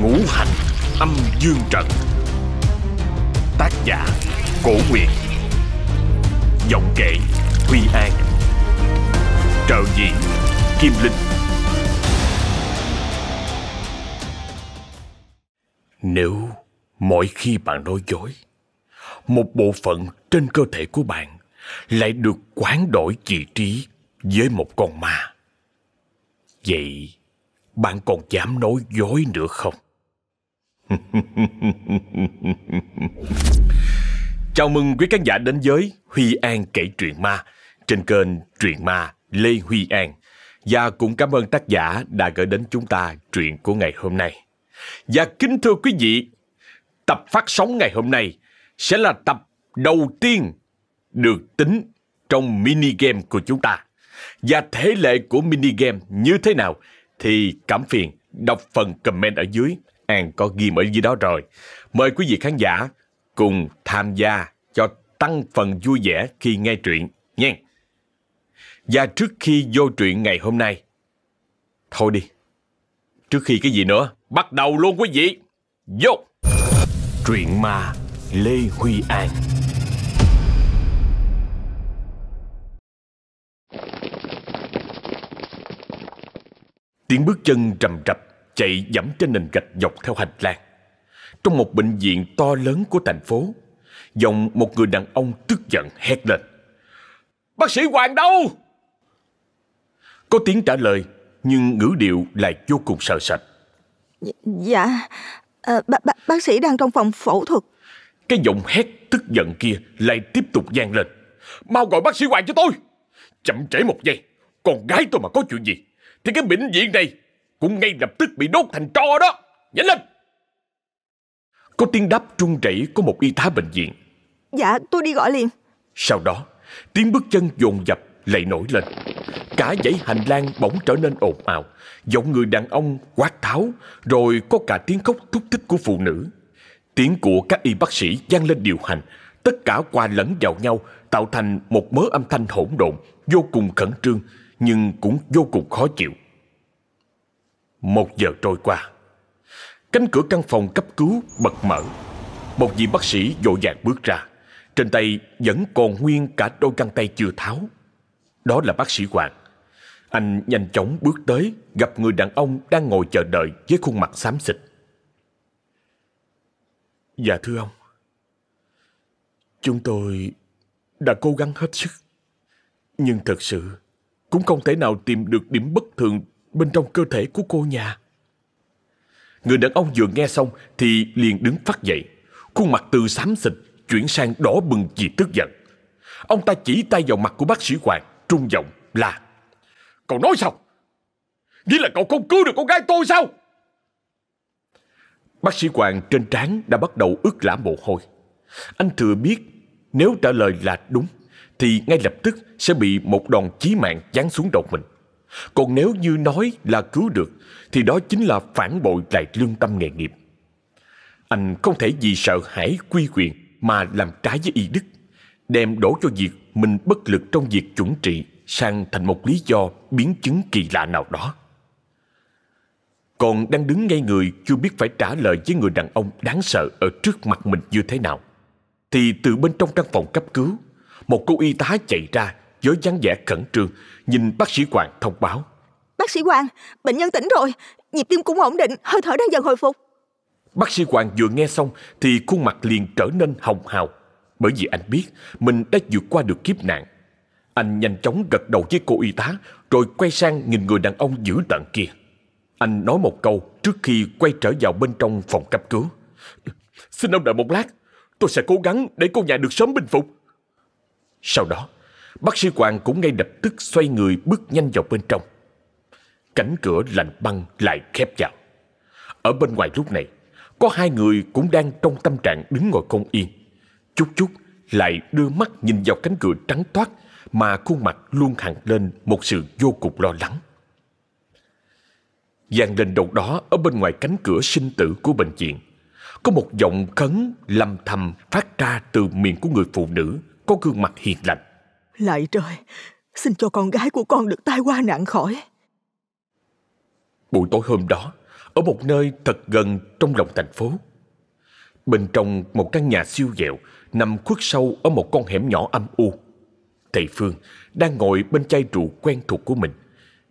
Ngũ hành, âm dương trận Tác giả, Cổ Nguyệt. Giọng kể, Huy An. Trợ diễn, Kim Linh. Nếu mỗi khi bạn nói dối, Một bộ phận trên cơ thể của bạn Lại được quán đổi vị trí với một con ma, Vậy bạn còn dám nói dối nữa không? Chào mừng quý khán giả đến với Huy An kể truyện ma trên kênh Truyện Ma Lê Huy An. Và cũng cảm ơn tác giả đã gửi đến chúng ta truyện của ngày hôm nay. Và kính thưa quý vị, tập phát sóng ngày hôm nay sẽ là tập đầu tiên được tính trong mini game của chúng ta. Và thể lệ của mini game như thế nào thì cảm phiền đọc phần comment ở dưới. An có ghim ở dưới đó rồi. Mời quý vị khán giả cùng tham gia cho tăng phần vui vẻ khi nghe truyện nha. Và trước khi vô truyện ngày hôm nay, thôi đi. Trước khi cái gì nữa, bắt đầu luôn quý vị. Vô! Truyện ma Lê Huy An Tiếng bước chân trầm trập chạy dẫm trên nền gạch dọc theo hành lang. Trong một bệnh viện to lớn của thành phố, giọng một người đàn ông tức giận hét lên. Bác sĩ Hoàng đâu? Có tiếng trả lời, nhưng ngữ điệu lại vô cùng sợ sệt. Dạ, à, b- b- bác sĩ đang trong phòng phẫu thuật. Cái giọng hét tức giận kia lại tiếp tục vang lên. Mau gọi bác sĩ Hoàng cho tôi! Chậm trễ một giây, con gái tôi mà có chuyện gì, thì cái bệnh viện này cũng ngay lập tức bị đốt thành tro đó. Nhanh lên! Có tiếng đáp trung rẩy của một y tá bệnh viện. Dạ, tôi đi gọi liền. Sau đó, tiếng bước chân dồn dập lại nổi lên. Cả dãy hành lang bỗng trở nên ồn ào, giọng người đàn ông quát tháo, rồi có cả tiếng khóc thúc thích của phụ nữ. Tiếng của các y bác sĩ vang lên điều hành, tất cả qua lẫn vào nhau tạo thành một mớ âm thanh hỗn độn, vô cùng khẩn trương, nhưng cũng vô cùng khó chịu. Một giờ trôi qua, cánh cửa căn phòng cấp cứu bật mở. Một vị bác sĩ vội vàng bước ra, trên tay vẫn còn nguyên cả đôi găng tay chưa tháo. Đó là bác sĩ Hoàng. Anh nhanh chóng bước tới, gặp người đàn ông đang ngồi chờ đợi với khuôn mặt xám xịt. Dạ thưa ông, chúng tôi đã cố gắng hết sức, nhưng thật sự cũng không thể nào tìm được điểm bất thường bên trong cơ thể của cô nhà. Người đàn ông vừa nghe xong thì liền đứng phát dậy, khuôn mặt từ xám xịt chuyển sang đỏ bừng vì tức giận. Ông ta chỉ tay vào mặt của bác sĩ Hoàng, trung giọng là Cậu nói sao? Nghĩa là cậu không cứu được con gái tôi sao? Bác sĩ Hoàng trên trán đã bắt đầu ướt lã mồ hôi. Anh thừa biết nếu trả lời là đúng thì ngay lập tức sẽ bị một đòn chí mạng giáng xuống đầu mình. Còn nếu như nói là cứu được thì đó chính là phản bội lại lương tâm nghề nghiệp. Anh không thể vì sợ hãi quy quyền mà làm trái với y đức, đem đổ cho việc mình bất lực trong việc chuẩn trị sang thành một lý do biến chứng kỳ lạ nào đó. Còn đang đứng ngay người chưa biết phải trả lời với người đàn ông đáng sợ ở trước mặt mình như thế nào. Thì từ bên trong căn phòng cấp cứu, một cô y tá chạy ra với dáng vẻ khẩn trương, nhìn bác sĩ Hoàng thông báo. Bác sĩ Hoàng, bệnh nhân tỉnh rồi, nhịp tim cũng ổn định, hơi thở đang dần hồi phục. Bác sĩ Hoàng vừa nghe xong thì khuôn mặt liền trở nên hồng hào. Bởi vì anh biết mình đã vượt qua được kiếp nạn. Anh nhanh chóng gật đầu với cô y tá rồi quay sang nhìn người đàn ông dữ tợn kia. Anh nói một câu trước khi quay trở vào bên trong phòng cấp cứu. Xin ông đợi một lát, tôi sẽ cố gắng để cô nhà được sớm bình phục. Sau đó, bác sĩ Hoàng cũng ngay lập tức xoay người bước nhanh vào bên trong. Cánh cửa lạnh băng lại khép vào. Ở bên ngoài lúc này, có hai người cũng đang trong tâm trạng đứng ngồi không yên. Chút chút lại đưa mắt nhìn vào cánh cửa trắng toát mà khuôn mặt luôn hằn lên một sự vô cùng lo lắng. giang lên đầu đó ở bên ngoài cánh cửa sinh tử của bệnh viện. Có một giọng khấn lầm thầm phát ra từ miệng của người phụ nữ có gương mặt hiền lành. Lạy trời, xin cho con gái của con được tai qua nạn khỏi. Buổi tối hôm đó, ở một nơi thật gần trong lòng thành phố. Bên trong một căn nhà siêu dẹo nằm khuất sâu ở một con hẻm nhỏ âm u. Thầy Phương đang ngồi bên chai rượu quen thuộc của mình.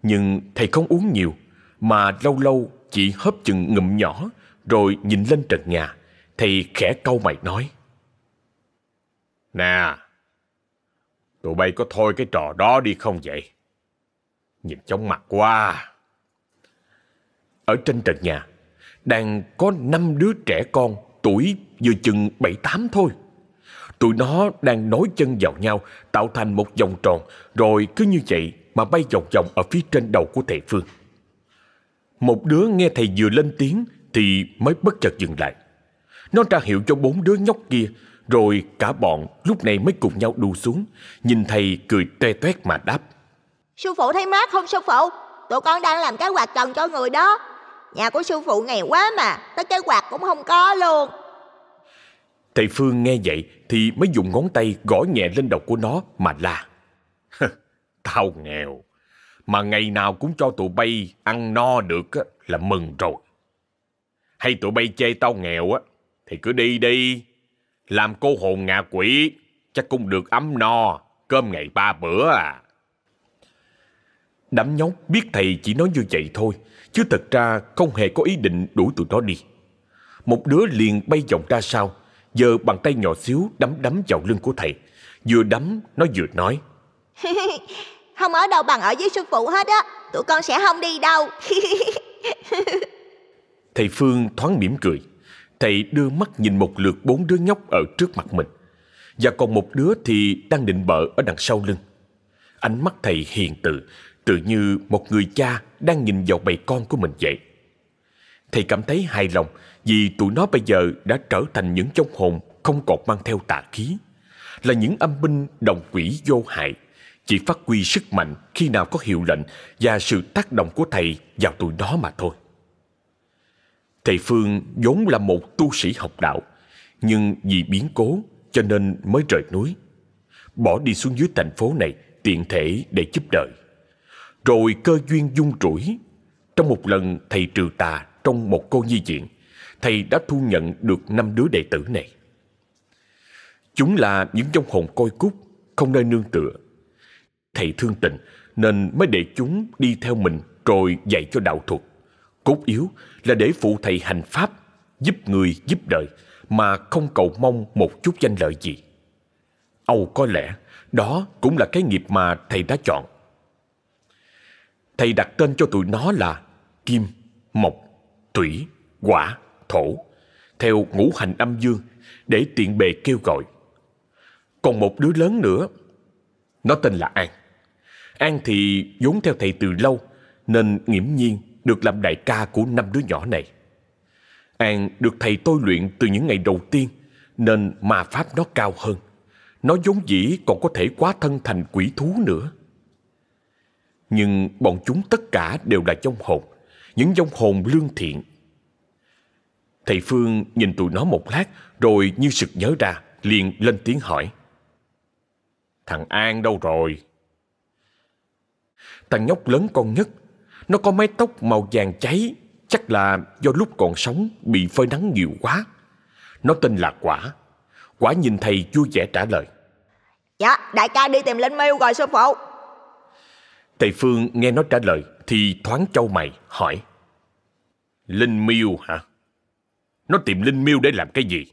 Nhưng thầy không uống nhiều, mà lâu lâu chỉ hớp chừng ngụm nhỏ rồi nhìn lên trần nhà. Thầy khẽ cau mày nói. Nè, tụi bay có thôi cái trò đó đi không vậy? Nhìn chóng mặt quá. Ở trên trần nhà, đang có năm đứa trẻ con tuổi vừa chừng bảy tám thôi. Tụi nó đang nối chân vào nhau tạo thành một vòng tròn rồi cứ như vậy mà bay vòng vòng ở phía trên đầu của thầy Phương. Một đứa nghe thầy vừa lên tiếng thì mới bất chợt dừng lại. Nó ra hiệu cho bốn đứa nhóc kia rồi cả bọn lúc này mới cùng nhau đu xuống Nhìn thầy cười toe toét mà đáp. Sư phụ thấy mát không sư phụ? Tụi con đang làm cái quạt trần cho người đó. Nhà của sư phụ nghèo quá mà Tới cái quạt cũng không có luôn. Thầy Phương nghe vậy Thì mới dùng ngón tay gõ nhẹ lên đầu của nó mà la. Tao nghèo Mà ngày nào cũng cho tụi bay ăn no được là mừng rồi. Hay tụi bay chê tao nghèo á Thì cứ đi đi làm cô hồn ngạ quỷ, chắc cũng được ấm no, cơm ngày ba bữa à. Đám nhóc biết thầy chỉ nói như vậy thôi, chứ thật ra không hề có ý định đuổi tụi nó đi. Một đứa liền bay vòng ra sau, giờ bàn tay nhỏ xíu đấm đấm vào lưng của thầy. Vừa đấm, nó vừa nói. không ở đâu bằng ở với sư phụ hết á, tụi con sẽ không đi đâu. thầy Phương thoáng mỉm cười. Thầy đưa mắt nhìn một lượt bốn đứa nhóc ở trước mặt mình. Và còn một đứa thì đang định bợ ở đằng sau lưng. Ánh mắt thầy hiền từ, tự như một người cha đang nhìn vào bầy con của mình vậy. Thầy cảm thấy hài lòng vì tụi nó bây giờ đã trở thành những trong hồn không còn mang theo tà khí. Là những âm binh đồng quỷ vô hại, chỉ phát huy sức mạnh khi nào có hiệu lệnh và sự tác động của thầy vào tụi nó mà thôi. Thầy Phương vốn là một tu sĩ học đạo, nhưng vì biến cố cho nên mới rời núi. Bỏ đi xuống dưới thành phố này tiện thể để giúp đời. Rồi cơ duyên dung trũi Trong một lần thầy trừ tà trong một cô nhi viện, thầy đã thu nhận được năm đứa đệ tử này. Chúng là những trong hồn coi cúc, không nơi nương tựa. Thầy thương tình nên mới để chúng đi theo mình rồi dạy cho đạo thuật. Cốt yếu là để phụ thầy hành pháp, giúp người giúp đời, mà không cầu mong một chút danh lợi gì. Âu có lẽ đó cũng là cái nghiệp mà thầy đã chọn. Thầy đặt tên cho tụi nó là Kim, Mộc, Thủy, Quả, Thổ, theo ngũ hành âm dương để tiện bề kêu gọi. Còn một đứa lớn nữa, nó tên là An. An thì vốn theo thầy từ lâu nên nghiễm nhiên được làm đại ca của năm đứa nhỏ này. An được thầy tôi luyện từ những ngày đầu tiên nên ma pháp nó cao hơn. Nó vốn dĩ còn có thể quá thân thành quỷ thú nữa. Nhưng bọn chúng tất cả đều là vong hồn, những dông hồn lương thiện. Thầy Phương nhìn tụi nó một lát rồi như sực nhớ ra, liền lên tiếng hỏi. Thằng An đâu rồi? Thằng nhóc lớn con nhất nó có mái tóc màu vàng cháy, chắc là do lúc còn sống bị phơi nắng nhiều quá. Nó tên là Quả. Quả nhìn thầy vui vẻ trả lời. Dạ, đại ca đi tìm Linh Miêu rồi sư phụ. Thầy Phương nghe nó trả lời thì thoáng châu mày hỏi. Linh Miêu hả? Nó tìm Linh Miêu để làm cái gì?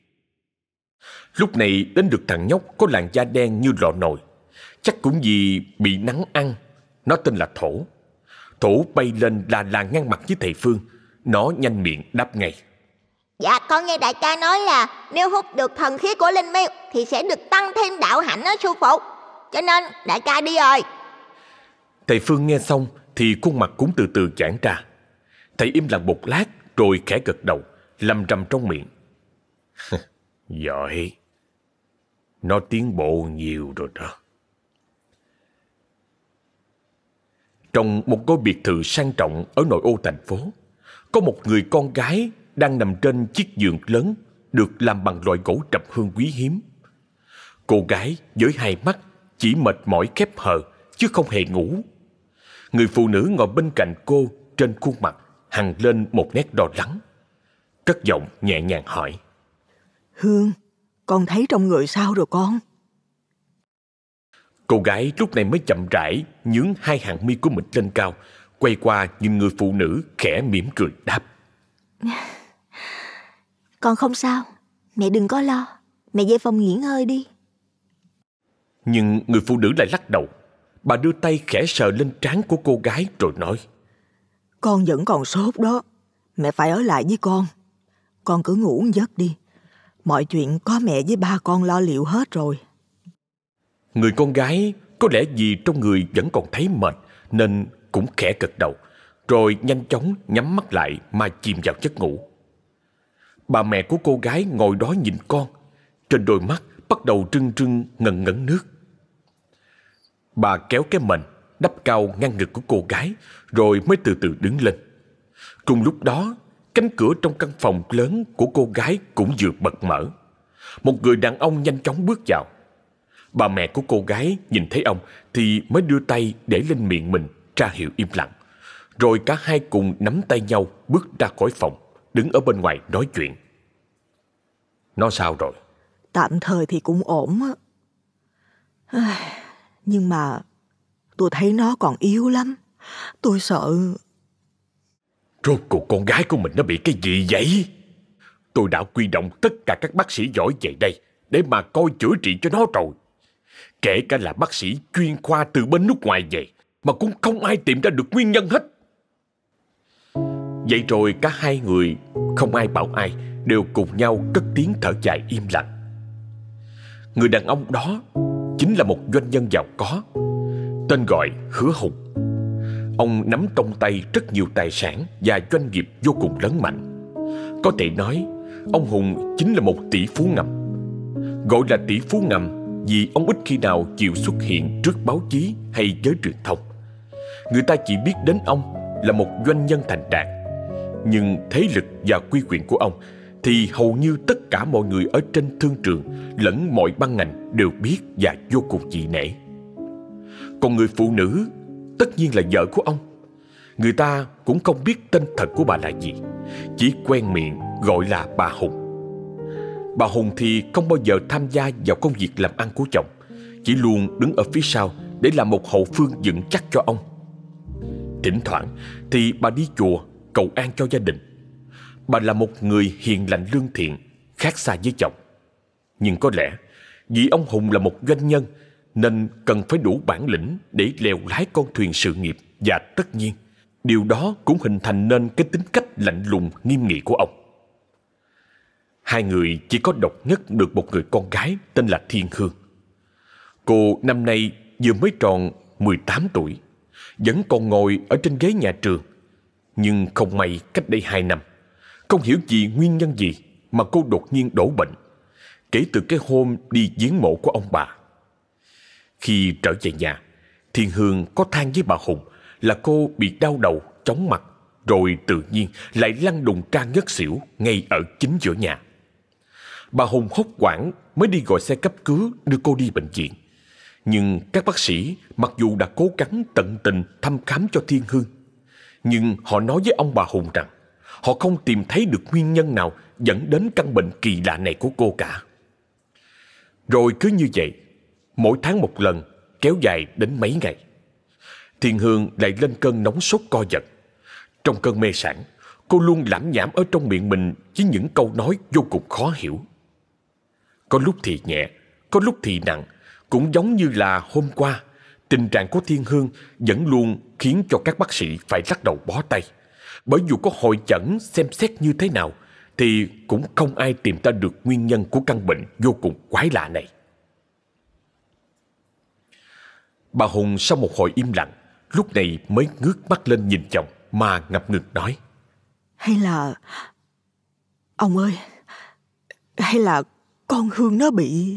Lúc này đến được thằng nhóc có làn da đen như lọ nồi. Chắc cũng vì bị nắng ăn. Nó tên là Thổ. Thủ bay lên là là ngăn mặt với thầy Phương. Nó nhanh miệng đáp ngay. Dạ con nghe đại ca nói là Nếu hút được thần khí của Linh Miêu Thì sẽ được tăng thêm đạo hạnh đó sư phụ. Cho nên đại ca đi rồi. Thầy Phương nghe xong Thì khuôn mặt cũng từ từ giãn ra. Thầy im lặng một lát Rồi khẽ gật đầu Lầm rầm trong miệng. Giỏi. Nó tiến bộ nhiều rồi đó Trong một ngôi biệt thự sang trọng ở nội ô thành phố, có một người con gái đang nằm trên chiếc giường lớn được làm bằng loại gỗ trầm hương quý hiếm. Cô gái với hai mắt chỉ mệt mỏi khép hờ chứ không hề ngủ. Người phụ nữ ngồi bên cạnh cô trên khuôn mặt hằn lên một nét đo lắng. Cất giọng nhẹ nhàng hỏi. Hương, con thấy trong người sao rồi con? Cô gái lúc này mới chậm rãi nhướng hai hàng mi của mình lên cao, quay qua nhìn người phụ nữ khẽ mỉm cười đáp. Con không sao, mẹ đừng có lo, mẹ về phòng nghỉ ngơi đi. Nhưng người phụ nữ lại lắc đầu. Bà đưa tay khẽ sờ lên trán của cô gái rồi nói. Con vẫn còn sốt đó, mẹ phải ở lại với con. Con cứ ngủ giấc đi, mọi chuyện có mẹ với ba con lo liệu hết rồi. Người con gái có lẽ vì trong người vẫn còn thấy mệt nên cũng khẽ cực đầu, rồi nhanh chóng nhắm mắt lại mà chìm vào giấc ngủ. Bà mẹ của cô gái ngồi đó nhìn con, trên đôi mắt bắt đầu trưng trưng ngần ngấn nước. Bà kéo cái mền đắp cao ngăn ngực của cô gái rồi mới từ từ đứng lên. Cùng lúc đó, cánh cửa trong căn phòng lớn của cô gái cũng vừa bật mở. Một người đàn ông nhanh chóng bước vào. Bà mẹ của cô gái nhìn thấy ông thì mới đưa tay để lên miệng mình ra hiệu im lặng. Rồi cả hai cùng nắm tay nhau bước ra khỏi phòng, đứng ở bên ngoài nói chuyện. Nó sao rồi? Tạm thời thì cũng ổn á. Nhưng mà tôi thấy nó còn yếu lắm. Tôi sợ... Rốt cuộc con gái của mình nó bị cái gì vậy? Tôi đã quy động tất cả các bác sĩ giỏi về đây để mà coi chữa trị cho nó rồi. Kể cả là bác sĩ chuyên khoa từ bên nước ngoài về mà cũng không ai tìm ra được nguyên nhân hết. Vậy rồi cả hai người không ai bảo ai đều cùng nhau cất tiếng thở dài im lặng. Người đàn ông đó chính là một doanh nhân giàu có, tên gọi Hứa Hùng. Ông nắm trong tay rất nhiều tài sản và doanh nghiệp vô cùng lớn mạnh. Có thể nói, ông Hùng chính là một tỷ phú ngầm. Gọi là tỷ phú ngầm vì ông ít khi nào chịu xuất hiện trước báo chí hay giới truyền thông. Người ta chỉ biết đến ông là một doanh nhân thành đạt. Nhưng thế lực và quy quyền của ông thì hầu như tất cả mọi người ở trên thương trường lẫn mọi ban ngành đều biết và vô cùng dị nể. Còn người phụ nữ tất nhiên là vợ của ông. Người ta cũng không biết tên thật của bà là gì, chỉ quen miệng gọi là bà Hùng. Bà Hùng thì không bao giờ tham gia vào công việc làm ăn của chồng, chỉ luôn đứng ở phía sau để làm một hậu phương vững chắc cho ông. Thỉnh thoảng thì bà đi chùa cầu an cho gia đình Bà là một người hiền lành lương thiện, khác xa với chồng. Nhưng có lẽ vì ông Hùng là một doanh nhân nên cần phải đủ bản lĩnh để lèo lái con thuyền sự nghiệp và tất nhiên điều đó cũng hình thành nên cái tính cách lạnh lùng nghiêm nghị của ông. Hai người chỉ có độc nhất được một người con gái tên là Thiên Hương. Cô năm nay vừa mới tròn 18 tuổi, vẫn còn ngồi ở trên ghế nhà trường. Nhưng không may cách đây hai năm, không hiểu gì nguyên nhân gì mà cô đột nhiên đổ bệnh. Kể từ cái hôm đi viếng mộ của ông bà. Khi trở về nhà, Thiên Hương có than với bà Hùng là cô bị đau đầu, chóng mặt, rồi tự nhiên lại lăn đùng ra ngất xỉu ngay ở chính giữa nhà. Bà Hùng hốt quảng mới đi gọi xe cấp cứu đưa cô đi bệnh viện. Nhưng các bác sĩ mặc dù đã cố gắng tận tình thăm khám cho Thiên Hương, nhưng họ nói với ông bà Hùng rằng họ không tìm thấy được nguyên nhân nào dẫn đến căn bệnh kỳ lạ này của cô cả. Rồi cứ như vậy, mỗi tháng một lần, kéo dài đến mấy ngày. Thiên Hương lại lên cơn nóng sốt co giật. Trong cơn mê sản, cô luôn lãm nhảm ở trong miệng mình với những câu nói vô cùng khó hiểu. Có lúc thì nhẹ, có lúc thì nặng, cũng giống như là hôm qua, tình trạng của Thiên Hương vẫn luôn khiến cho các bác sĩ phải lắc đầu bó tay. Bởi dù có hội chẩn xem xét như thế nào Thì cũng không ai tìm ra được nguyên nhân của căn bệnh vô cùng quái lạ này. Bà Hùng sau một hồi im lặng Lúc này mới ngước mắt lên nhìn chồng Mà ngập ngừng nói. Hay là Ông ơi Hay là con Hương nó bị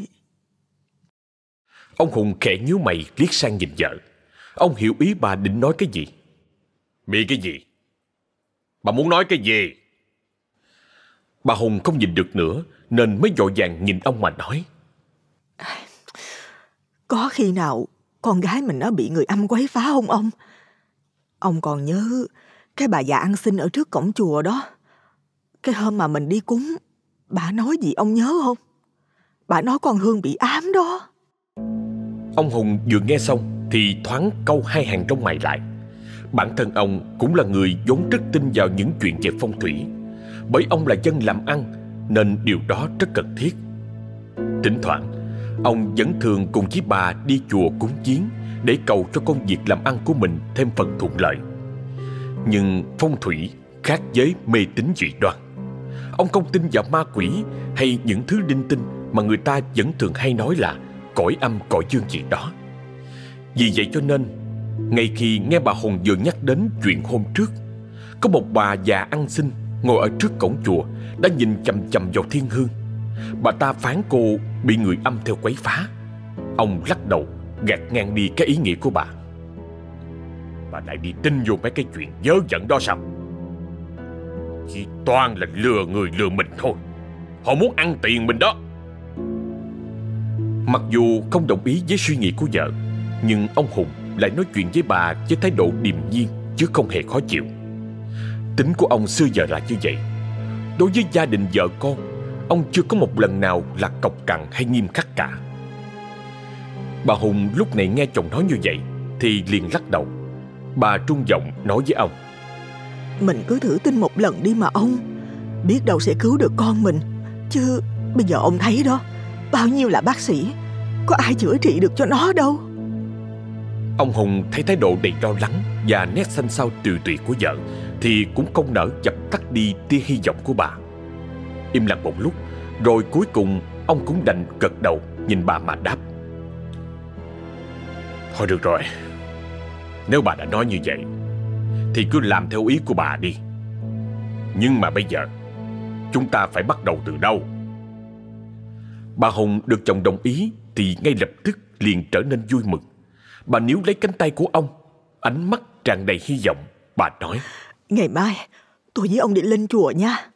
Ông Hùng khẽ nhíu mày liếc sang nhìn vợ Ông hiểu ý bà định nói cái gì Bị cái gì Bà muốn nói cái gì? Bà Hùng không nhìn được nữa nên mới dội vàng nhìn ông mà nói. Có khi nào con gái mình nó bị người âm quấy phá không ông? Ông còn nhớ Cái bà già ăn xin ở trước cổng chùa đó. Cái hôm mà mình đi cúng, bà nói gì ông nhớ không? Bà nói con Hương bị ám đó. Ông Hùng vừa nghe xong thì thoáng câu hai hàng trong mày lại. Bản thân ông cũng là người vốn rất tin vào những chuyện về phong thủy. Bởi ông là dân làm ăn nên điều đó rất cần thiết. Thỉnh thoảng, ông vẫn thường cùng với bà đi chùa cúng chiến để cầu cho công việc làm ăn của mình thêm phần thuận lợi. Nhưng phong thủy khác với mê tín dị đoan. Ông không tin vào ma quỷ hay những thứ linh tinh mà người ta vẫn thường hay nói là cõi âm cõi dương gì đó. Vì vậy cho nên, ngay khi nghe bà Hồng vừa nhắc đến chuyện hôm trước, có một bà già ăn xin ngồi ở trước cổng chùa đã nhìn chầm chầm vào thiên hương. Bà ta phán cô bị người âm theo quấy phá. Ông lắc đầu, gạt ngang đi cái ý nghĩa của bà. Bà lại đi tin vô mấy cái chuyện dớ dẫn đó sao? Chỉ toàn là lừa người lừa mình thôi. Họ muốn ăn tiền mình đó. Mặc dù không đồng ý với suy nghĩ của vợ, nhưng ông Hùng lại nói chuyện với bà với thái độ điềm nhiên chứ không hề khó chịu. Tính của ông xưa giờ là như vậy. Đối với gia đình vợ con, ông chưa có một lần nào là cọc cằn hay nghiêm khắc cả. Bà Hùng lúc này nghe chồng nói như vậy thì liền lắc đầu. Bà trung giọng nói với ông. Mình cứ thử tin một lần đi mà ông. Biết đâu sẽ cứu được con mình. Chứ bây giờ ông thấy đó, bao nhiêu là bác sĩ, có ai chữa trị được cho nó đâu. Ông Hùng thấy thái độ đầy lo lắng và nét xanh xao tiều tụy của vợ thì cũng không nỡ dập tắt đi tia hy vọng của bà. Im lặng một lúc, rồi cuối cùng ông cũng đành gật đầu nhìn bà mà đáp. Thôi được rồi, nếu bà đã nói như vậy, thì cứ làm theo ý của bà đi. Nhưng mà bây giờ, chúng ta phải bắt đầu từ đâu? Bà Hùng được chồng đồng ý thì ngay lập tức liền trở nên vui mừng. Bà níu lấy cánh tay của ông, ánh mắt tràn đầy hy vọng. Bà nói, Ngày mai, tôi với ông đi lên chùa nha.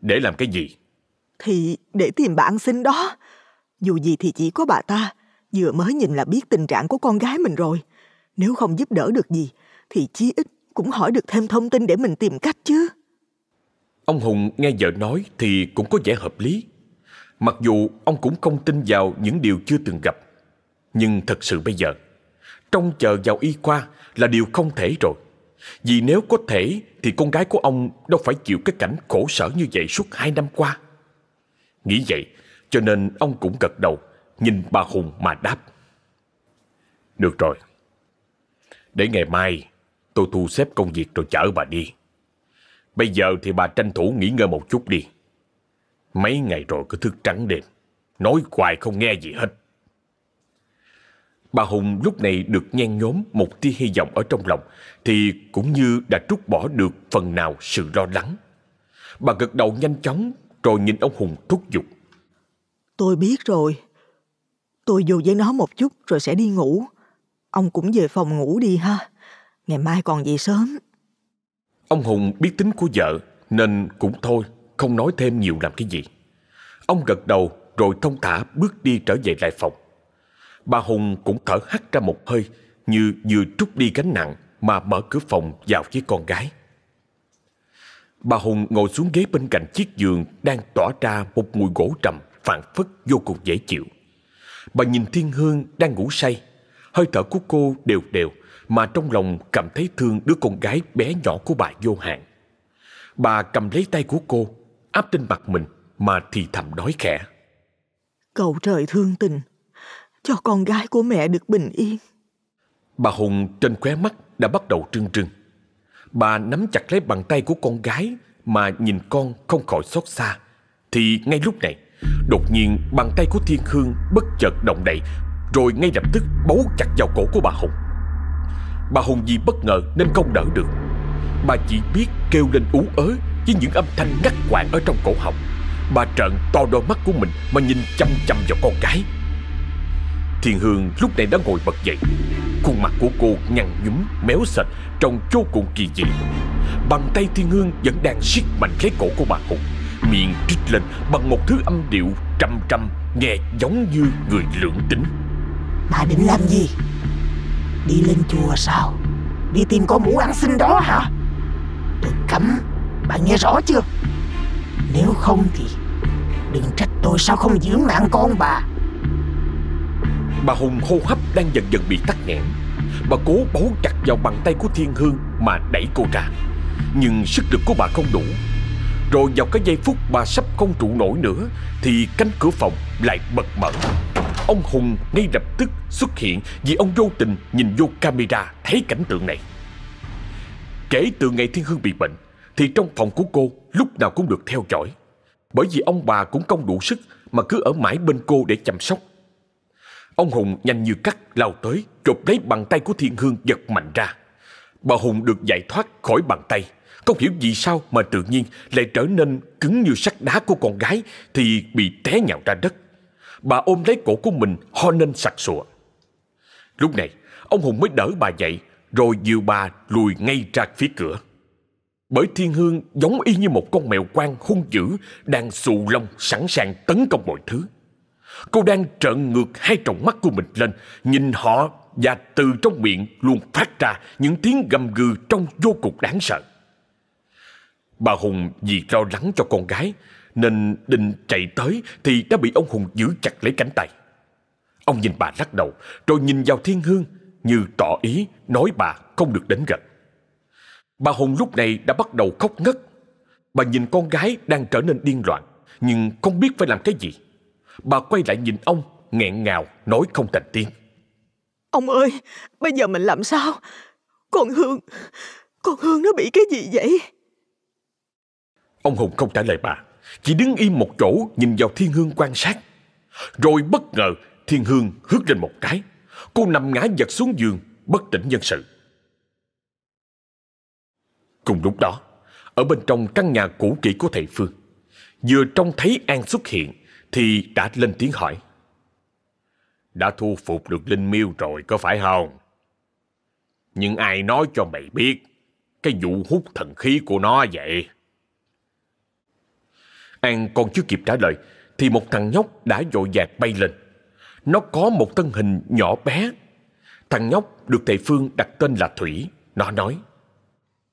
để làm cái gì? Thì để tìm bạn sinh đó. Dù gì thì chỉ có bà ta, vừa mới nhìn là biết tình trạng của con gái mình rồi. Nếu không giúp đỡ được gì, thì chí ít cũng hỏi được thêm thông tin để mình tìm cách chứ. Ông Hùng nghe vợ nói thì cũng có vẻ hợp lý. Mặc dù ông cũng không tin vào những điều chưa từng gặp. Nhưng thật sự bây giờ, trông chờ vào y khoa là điều không thể rồi. Vì nếu có thể thì con gái của ông đâu phải chịu cái cảnh khổ sở như vậy suốt hai năm qua. Nghĩ vậy, cho nên ông cũng gật đầu, nhìn bà Hùng mà đáp. Được rồi. Để ngày mai tôi thu xếp công việc rồi chở bà đi. Bây giờ thì bà tranh thủ nghỉ ngơi một chút đi. Mấy ngày rồi cứ thức trắng đêm, nói hoài không nghe gì hết. Bà Hùng lúc này được nhen nhóm một tia hy vọng ở trong lòng thì cũng như đã trút bỏ được phần nào sự lo lắng. Bà gật đầu nhanh chóng rồi nhìn ông Hùng thúc giục. Tôi biết rồi. Tôi vô với nó một chút rồi sẽ đi ngủ. Ông cũng về phòng ngủ đi ha. Ngày mai còn dậy sớm. Ông Hùng biết tính của vợ nên cũng thôi, không nói thêm nhiều làm cái gì. Ông gật đầu rồi thông thả bước đi trở về lại phòng. Bà Hùng cũng thở hắt ra một hơi như vừa trút đi gánh nặng mà mở cửa phòng vào với con gái. Bà Hùng ngồi xuống ghế bên cạnh chiếc giường đang tỏa ra một mùi gỗ trầm phản phất vô cùng dễ chịu. Bà nhìn Thiên Hương đang ngủ say, hơi thở của cô đều đều mà trong lòng cảm thấy thương đứa con gái bé nhỏ của bà vô hạn. Bà cầm lấy tay của cô, áp trên mặt mình mà thì thầm nói khẽ. Cầu trời thương tình, cho con gái của mẹ được bình yên. Bà Hùng trên khóe mắt đã bắt đầu trưng trưng. Bà nắm chặt lấy bàn tay của con gái mà nhìn con không khỏi xót xa. Thì ngay lúc này, đột nhiên bàn tay của Thiên Hương bất chợt động đậy rồi ngay lập tức bấu chặt vào cổ của bà Hùng. Bà Hùng vì bất ngờ nên không đỡ được. Bà chỉ biết kêu lên ú ớ với những âm thanh ngắt quãng ở trong cổ họng. Bà trợn to đôi mắt của mình mà nhìn chăm chăm vào con gái. Thiên Hương lúc này đã ngồi bật dậy Khuôn mặt của cô nhăn nhúm, méo sệt Trông vô cùng kỳ dị Bàn tay Thiên Hương vẫn đang siết mạnh lấy cổ của bà Hùng, Miệng trích lên bằng một thứ âm điệu trăm trăm Nghe giống như người lưỡng tính Bà định làm gì? Đi lên chùa sao? Đi tìm con mũ ăn xin đó hả? cấm bạn nghe rõ chưa? Nếu không thì Đừng trách tôi sao không giữ mạng con bà. Bà Hùng hô hấp đang dần dần bị tắc nghẽn. Bà cố bấu chặt vào bàn tay của Thiên Hương Mà đẩy cô ra. Nhưng sức lực của bà không đủ. Rồi vào cái giây phút bà sắp không trụ nổi nữa, Thì cánh cửa phòng lại bật mở. Ông Hùng ngay lập tức xuất hiện Vì ông vô tình nhìn vô camera Thấy cảnh tượng này. Kể từ ngày Thiên Hương bị bệnh thì trong phòng của cô lúc nào cũng được theo dõi. Bởi vì ông bà cũng không đủ sức Mà cứ ở mãi bên cô để chăm sóc. Ông Hùng nhanh như cắt lao tới Chụp lấy bàn tay của Thiên Hương giật mạnh ra. Bà Hùng được giải thoát khỏi bàn tay. Không hiểu vì sao mà tự nhiên Lại trở nên cứng như sắt đá của con gái Thì bị té nhào ra đất. Bà ôm lấy cổ của mình, ho nên sặc sụa. Lúc này, Ông Hùng mới đỡ bà dậy, Rồi dìu bà lùi ngay ra phía cửa. Bởi Thiên Hương giống y như một con mèo quang hung dữ Đang xù lông sẵn sàng tấn công mọi thứ Cô đang trợn ngược hai tròng mắt của mình lên, nhìn họ và từ trong miệng luôn phát ra những tiếng gầm gừ trong vô cùng đáng sợ. Bà Hùng vì lo lắng cho con gái nên định chạy tới thì đã bị ông Hùng giữ chặt lấy cánh tay. Ông nhìn bà lắc đầu rồi nhìn vào thiên hương như tỏ ý nói bà không được đến gần. Bà Hùng lúc này đã bắt đầu khóc ngất. Bà nhìn con gái đang trở nên điên loạn nhưng không biết phải làm cái gì. Bà quay lại nhìn ông, nghẹn ngào, nói không thành tiếng. Ông ơi, bây giờ mình làm sao? Con Hương, con Hương nó bị cái gì vậy? Ông Hùng không trả lời bà, chỉ đứng im một chỗ nhìn vào Thiên Hương quan sát. Rồi bất ngờ Thiên Hương hước lên một cái. Cô nằm ngã giật xuống giường, bất tỉnh nhân sự. Cùng lúc đó, ở bên trong căn nhà cũ kỹ của thầy Phương, vừa trông thấy An xuất hiện, thì đã lên tiếng hỏi. Đã thu phục được Linh Miêu rồi có phải không? Nhưng ai nói cho mày biết cái vụ hút thần khí của nó vậy? An còn chưa kịp trả lời thì một thằng nhóc đã dội dạt bay lên. Nó có một thân hình nhỏ bé. Thằng nhóc được thầy Phương đặt tên là Thủy. Nó nói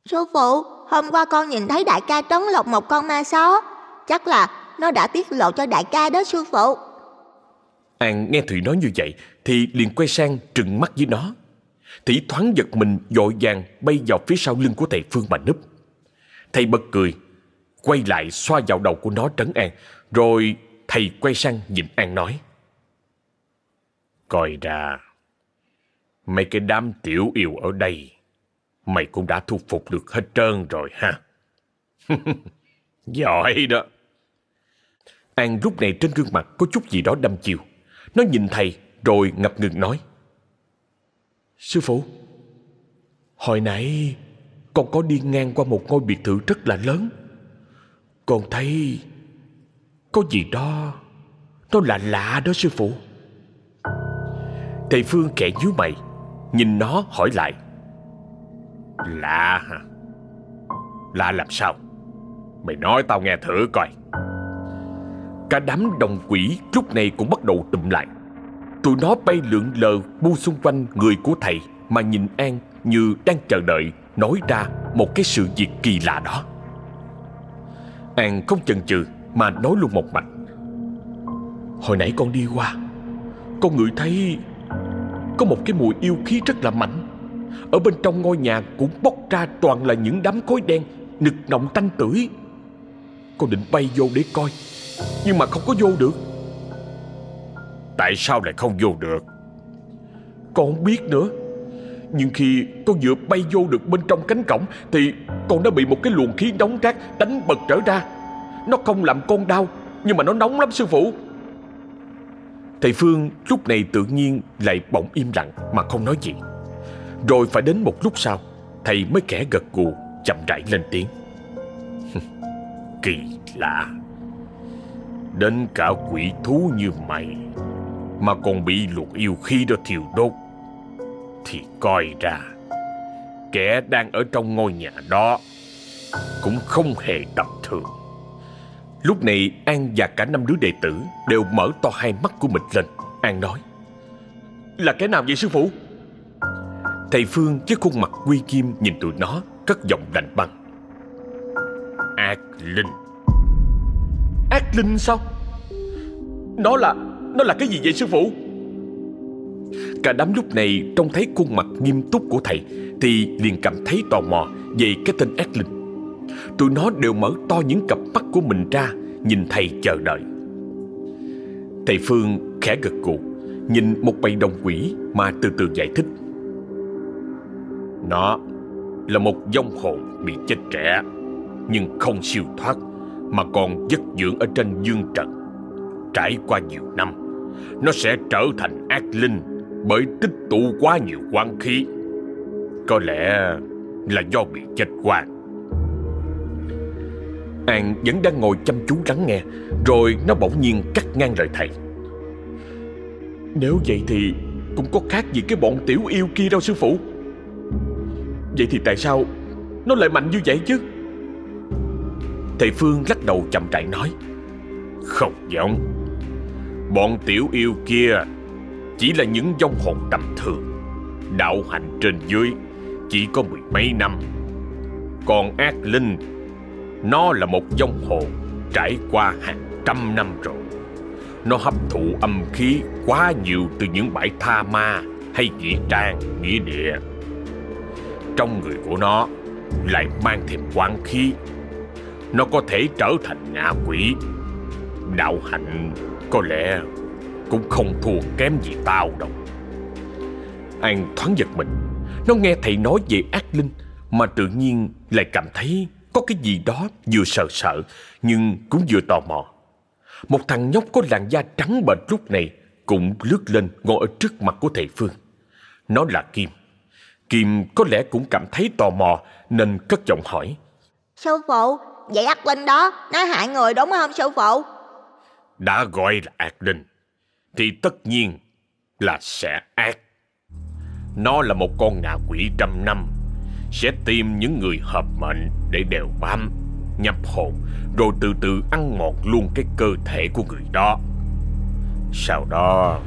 Sư phụ, hôm qua con nhìn thấy đại ca trấn lộc một con ma só. Chắc là nó đã tiết lộ cho đại ca đó sư phụ. An nghe Thủy nói như vậy Thì liền quay sang trừng mắt với nó. Thủy thoáng giật mình dội vàng Bay vào phía sau lưng của thầy Phương mà núp Thầy bật cười Quay lại xoa vào đầu của nó trấn an Rồi thầy quay sang nhìn An nói. Coi ra Mấy cái đám tiểu yêu ở đây Mày cũng đã thu phục được hết trơn rồi ha Giỏi đó An lúc này trên gương mặt có chút gì đó đâm chiều. Nó nhìn thầy rồi ngập ngừng nói. Sư phụ, hồi nãy con có đi ngang qua một ngôi biệt thự rất là lớn. Con thấy có gì đó, nó lạ lạ đó sư phụ. Thầy Phương kẻ nhíu mày, nhìn nó hỏi lại. Lạ hả? Lạ làm sao? Mày nói tao nghe thử coi. Cả đám đồng quỷ lúc này cũng bắt đầu tụm lại Tụi nó bay lượn lờ bu xung quanh người của thầy Mà nhìn An như đang chờ đợi nói ra một cái sự việc kỳ lạ đó An không chần chừ mà nói luôn một mạch Hồi nãy con đi qua, Con ngửi thấy Có một cái mùi yêu khí rất là mạnh ở bên trong ngôi nhà cũng bốc ra toàn là những đám khói đen Nực nọng tanh tưởi. Con định bay vô để coi nhưng mà không có vô được. Tại sao lại không vô được? Con không biết nữa. Nhưng khi con vừa bay vô được bên trong cánh cổng Thì con đã bị một cái luồng khí nóng rát đánh bật trở ra. Nó không làm con đau Nhưng mà nó nóng lắm sư phụ. Thầy Phương lúc này tự nhiên lại bỗng im lặng mà không nói gì rồi phải đến một lúc sau, Thầy mới kẻ gật gù, chậm rãi lên tiếng. Kỳ lạ. Đến cả quỷ thú như mày, Mà còn bị luộc yêu khi đó thiêu đốt, Thì coi ra, Kẻ đang ở trong ngôi nhà đó Cũng không hề tầm thường. Lúc này An và cả năm đứa đệ tử Đều mở to hai mắt của mình lên, An nói, Là kẻ nào vậy, sư phụ? Thầy Phương với khuôn mặt uy kim nhìn tụi nó, Cất giọng lạnh băng. Ác linh. Ác linh sao? Nó là Nó là cái gì vậy, sư phụ? Cả đám lúc này trông thấy khuôn mặt nghiêm túc của thầy Thì liền cảm thấy tò mò về cái tên ác linh. Tụi nó đều mở to những cặp mắt của mình ra, Nhìn thầy chờ đợi. Thầy Phương khẽ gật gù, Nhìn một bầy đồng quỷ mà từ từ giải thích. Nó là một vong hồn bị chết trẻ, Nhưng không siêu thoát, Mà còn giấc dưỡng ở trên dương trần Trải qua nhiều năm, Nó sẽ trở thành ác linh Bởi tích tụ quá nhiều quan khí. Có lẽ là do bị chết quan An vẫn đang ngồi chăm chú lắng nghe, Rồi nó bỗng nhiên cắt ngang lời thầy. Nếu vậy thì Cũng có khác gì cái bọn tiểu yêu kia đâu, sư phụ. Vậy thì tại sao Nó lại mạnh như vậy chứ? Thầy Phương lắc đầu chậm rãi nói Không giống Bọn tiểu yêu kia Chỉ là những vong hồn tầm thường. Đạo hành trên dưới Chỉ có mười mấy năm. Còn ác linh Nó là một vong hồn Trải qua hàng trăm năm rồi. Nó hấp thụ âm khí Quá nhiều từ những bãi tha ma Hay nghĩa trang, nghĩa địa. Trong người của nó Lại mang thêm quán khí. Nó có thể trở thành ngạ quỷ. Đạo hạnh có lẽ cũng không thua kém gì tao đâu. An thoáng giật mình. Nó nghe thầy nói về ác linh Mà tự nhiên lại cảm thấy Có cái gì đó vừa sợ sợ Nhưng cũng vừa tò mò. Một thằng nhóc có làn da trắng bệch lúc này Cũng lướt lên ngồi ở trước mặt của thầy Phương. Nó là Kim. Kim có lẽ cũng cảm thấy tò mò Nên cất giọng hỏi Sư phụ, vậy ác linh đó nó hại người đúng không sư phụ? đã gọi là ác linh thì tất nhiên là sẽ ác. Nó là một con ngạ quỷ trăm năm sẽ tìm những người hợp mệnh để đèo bám, nhập hồn rồi từ từ ăn mòn luôn cái cơ thể của người đó. Sau đó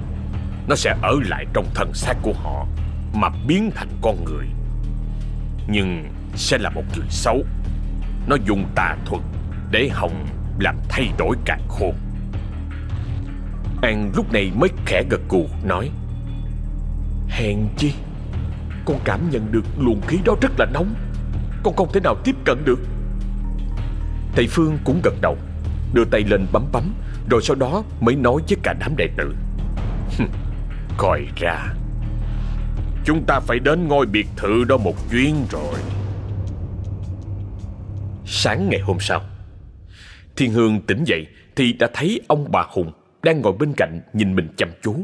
nó sẽ ở lại trong thân xác của họ mà biến thành con người. Nhưng sẽ là một người xấu. Nó dùng tà thuật để hồng làm thay đổi càng khôn. An lúc này mới khẽ gật gù nói, Hèn chi, Con cảm nhận được luồng khí đó rất là nóng Con không thể nào tiếp cận được Thầy Phương cũng gật đầu, Đưa tay lên bấm bấm, Rồi sau đó mới nói với cả đám đệ tử Coi ra Chúng ta phải đến ngôi biệt thự đó một chuyến rồi Sáng ngày hôm sau Thiên Hương tỉnh dậy Thì đã thấy ông bà Hùng đang ngồi bên cạnh nhìn mình chăm chú.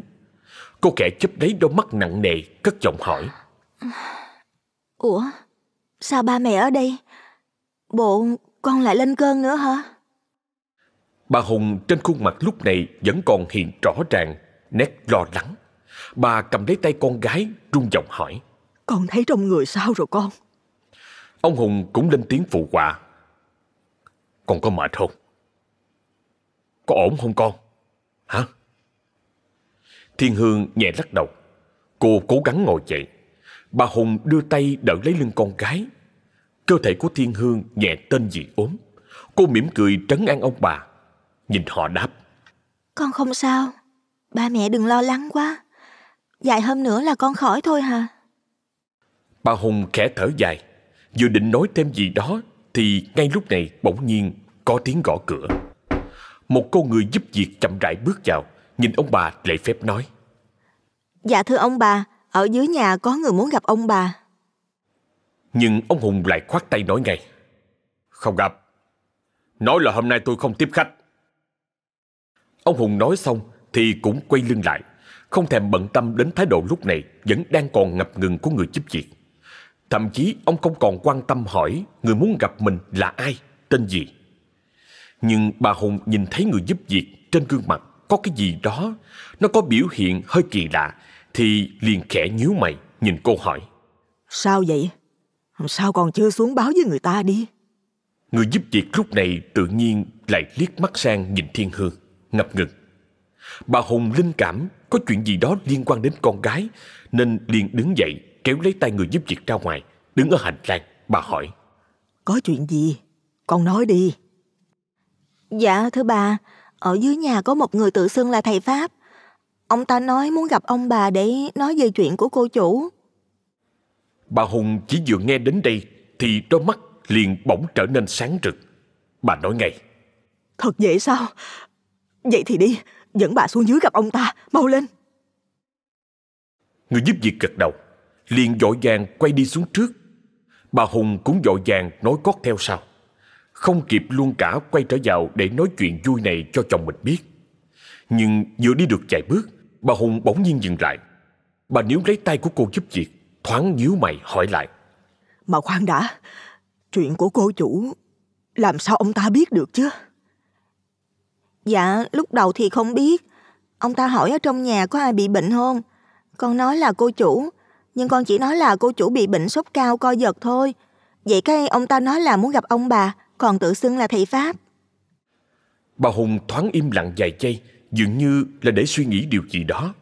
Cô kẻ chấp lấy đôi mắt nặng nề, cất giọng hỏi. Ủa, sao ba mẹ ở đây? Bộ con lại lên cơn nữa hả? Bà Hùng trên khuôn mặt lúc này vẫn còn hiện rõ ràng, nét lo lắng. Bà cầm lấy tay con gái, run giọng hỏi. Con thấy trong người sao rồi con? Ông Hùng cũng lên tiếng phụ họa. Con có mệt không? Có ổn không con? Hả? Thiên Hương nhẹ lắc đầu. Cô cố gắng ngồi dậy. Bà Hùng đưa tay đỡ lấy lưng con gái. Cơ thể của Thiên Hương nhẹ tên gì ốm. Cô mỉm cười trấn an ông bà. Nhìn họ đáp. Con không sao. Ba mẹ đừng lo lắng quá. Vài hôm nữa là con khỏi thôi hả? Bà Hùng khẽ thở dài. Vừa định nói thêm gì đó thì ngay lúc này bỗng nhiên có tiếng gõ cửa. Một cô người giúp việc chậm rãi bước vào, nhìn ông bà lễ phép nói. Dạ thưa ông bà, ở dưới nhà có người muốn gặp ông bà. Nhưng ông Hùng lại khoát tay nói ngay. Không gặp. Nói là hôm nay tôi không tiếp khách. Ông Hùng nói xong thì cũng quay lưng lại, không thèm bận tâm đến thái độ lúc này vẫn đang còn ngập ngừng của người giúp việc. Thậm chí ông không còn quan tâm hỏi người muốn gặp mình là ai, tên gì. Nhưng bà Hùng nhìn thấy người giúp việc trên gương mặt có cái gì đó, nó có biểu hiện hơi kỳ lạ, thì liền khẽ nhíu mày nhìn cô hỏi. Sao vậy? Sao còn chưa xuống báo với người ta đi? Người giúp việc lúc này tự nhiên lại liếc mắt sang nhìn Thiên Hương, ngập ngừng. Bà Hùng linh cảm có chuyện gì đó liên quan đến con gái, nên liền đứng dậy kéo lấy tay người giúp việc ra ngoài, đứng ở hành lang. Bà hỏi. Có chuyện gì? Con nói đi. Dạ thưa bà, ở dưới nhà có một người tự xưng là thầy Pháp. Ông ta nói muốn gặp ông bà để nói về chuyện của cô chủ. Bà Hùng chỉ vừa nghe đến đây thì đôi mắt liền bỗng trở nên sáng rực. Bà nói ngay. Thật vậy sao? Vậy thì đi, dẫn bà xuống dưới gặp ông ta, mau lên. Người giúp việc gật đầu, liền dội vàng quay đi xuống trước. Bà Hùng cũng dội vàng nói cót theo sau. Không kịp luôn cả quay trở vào để nói chuyện vui này cho chồng mình biết. Nhưng vừa đi được vài bước, bà Hùng bỗng nhiên dừng lại. Bà níu lấy tay của cô giúp việc, thoáng nhíu mày hỏi lại. Mà khoan đã, chuyện của cô chủ, làm sao ông ta biết được chứ? Dạ, lúc đầu thì không biết. Ông ta hỏi ở trong nhà có ai bị bệnh không? Con nói là cô chủ, nhưng con chỉ nói là cô chủ bị bệnh sốt cao co giật thôi. Vậy cái ông ta nói là muốn gặp ông bà, còn tự xưng là thầy Pháp. Bà Hùng thoáng im lặng vài giây, dường như là để suy nghĩ điều gì đó.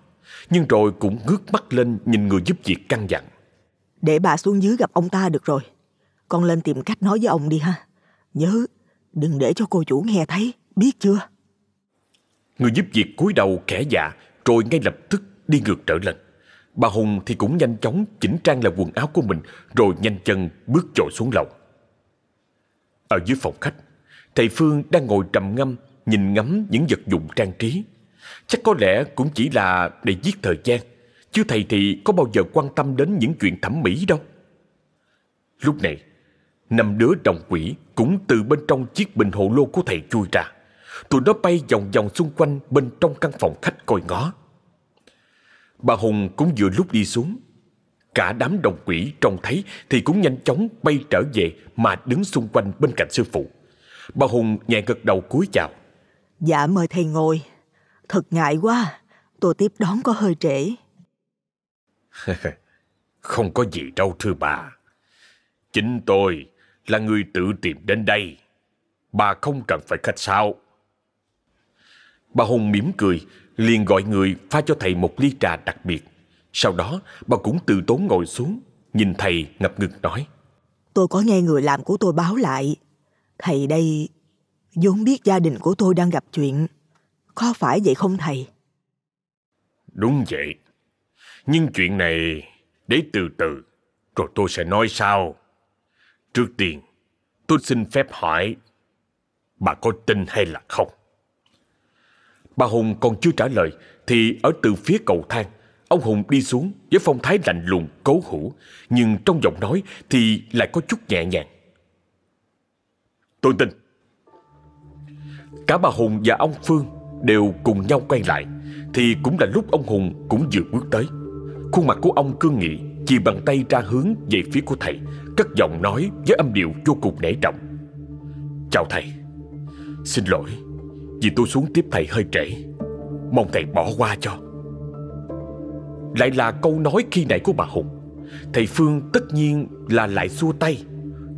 Nhưng rồi cũng ngước mắt lên nhìn người giúp việc căn dặn. Để bà xuống dưới gặp ông ta được rồi. Con lên tìm cách nói với ông đi ha. Nhớ, đừng để cho cô chủ nghe thấy, biết chưa? Người giúp việc cúi đầu khẽ dạ, rồi ngay lập tức đi ngược trở lên. Bà Hùng thì cũng nhanh chóng chỉnh trang lại quần áo của mình, rồi nhanh chân bước trội xuống lầu. Ở dưới phòng khách, thầy Phương đang ngồi trầm ngâm, nhìn ngắm những vật dụng trang trí. Chắc có lẽ cũng chỉ là để giết thời gian, chứ thầy thì có bao giờ quan tâm đến những chuyện thẩm mỹ đâu. Lúc này, năm đứa đồng quỷ cũng từ bên trong chiếc bình hồ lô của thầy chui ra. Tụi nó bay vòng vòng xung quanh bên trong căn phòng khách coi ngó. Bà Hùng cũng vừa lúc đi xuống. Cả đám đồng quỷ trông thấy thì cũng nhanh chóng bay trở về mà đứng xung quanh bên cạnh sư phụ. Bà Hùng nhẹ gật đầu cúi chào. Dạ mời thầy ngồi. Thật ngại quá, tôi tiếp đón có hơi trễ. Không có gì đâu thưa bà. Chính tôi là người tự tìm đến đây. Bà không cần phải khách sáo. Bà Hùng mỉm cười, liền gọi người pha cho thầy một ly trà đặc biệt. Sau đó, bà cũng từ tốn ngồi xuống, nhìn thầy ngập ngừng nói. Tôi có nghe người làm của tôi báo lại. Thầy đây vốn biết gia đình của tôi đang gặp chuyện. Có phải vậy không thầy? Đúng vậy. Nhưng chuyện này để từ từ, rồi tôi sẽ nói sau. Trước tiên, tôi xin phép hỏi, bà có tin hay là không? Bà Hùng còn chưa trả lời thì ở từ phía cầu thang, ông Hùng đi xuống với phong thái lạnh lùng cố hữu, nhưng trong giọng nói thì lại có chút nhẹ nhàng. Tôi tin. Cả bà Hùng và ông Phương đều cùng nhau quay lại, thì cũng là lúc ông Hùng cũng vừa bước tới. Khuôn mặt của ông cương nghị, chỉ bàn tay ra hướng về phía của thầy, cất giọng nói với âm điệu vô cùng nể trọng. Chào thầy, xin lỗi vì tôi xuống tiếp thầy hơi trễ. Mong thầy bỏ qua cho. Lại là câu nói khi nãy của bà Hùng. Thầy Phương tất nhiên là lại xua tay,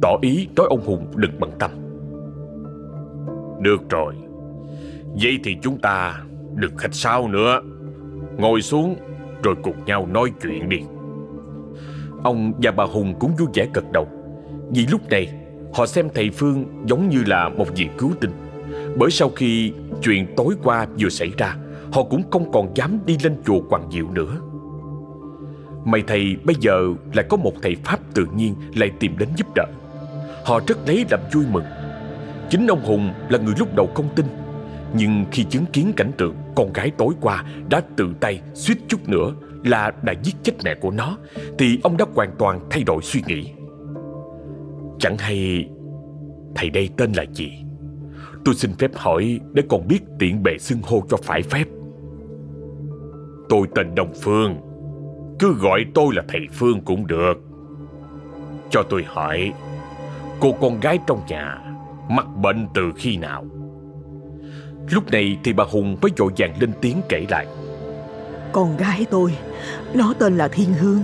Tỏ ý nói ông Hùng đừng bận tâm. Được rồi. Vậy thì chúng ta đừng khách sao nữa. Ngồi xuống rồi cùng nhau nói chuyện đi. Ông và bà Hùng cũng vui vẻ gật đầu. Vì lúc này, họ xem thầy Phương giống như là một vị cứu tinh bởi sau khi chuyện tối qua vừa xảy ra, Họ cũng không còn dám đi lên chùa Hoàng Diệu nữa. May thầy bây giờ lại có một thầy Pháp tự nhiên lại tìm đến giúp đỡ. Họ rất lấy làm vui mừng. Chính ông Hùng là người lúc đầu không tin, Nhưng khi chứng kiến cảnh tượng con gái tối qua đã tự tay suýt chút nữa là đã giết chết mẹ của nó, Thì ông đã hoàn toàn thay đổi suy nghĩ. Chẳng hay thầy đây tên là gì? Tôi xin phép hỏi để còn biết tiện bề xưng hô cho phải phép. Tôi tên Đông Phương. Cứ gọi tôi là thầy Phương cũng được. Cho tôi hỏi, cô con gái trong nhà mắc bệnh từ khi nào? Lúc này thì bà Hùng mới vội vàng lên tiếng kể lại. Con gái tôi, nó tên là Thiên Hương.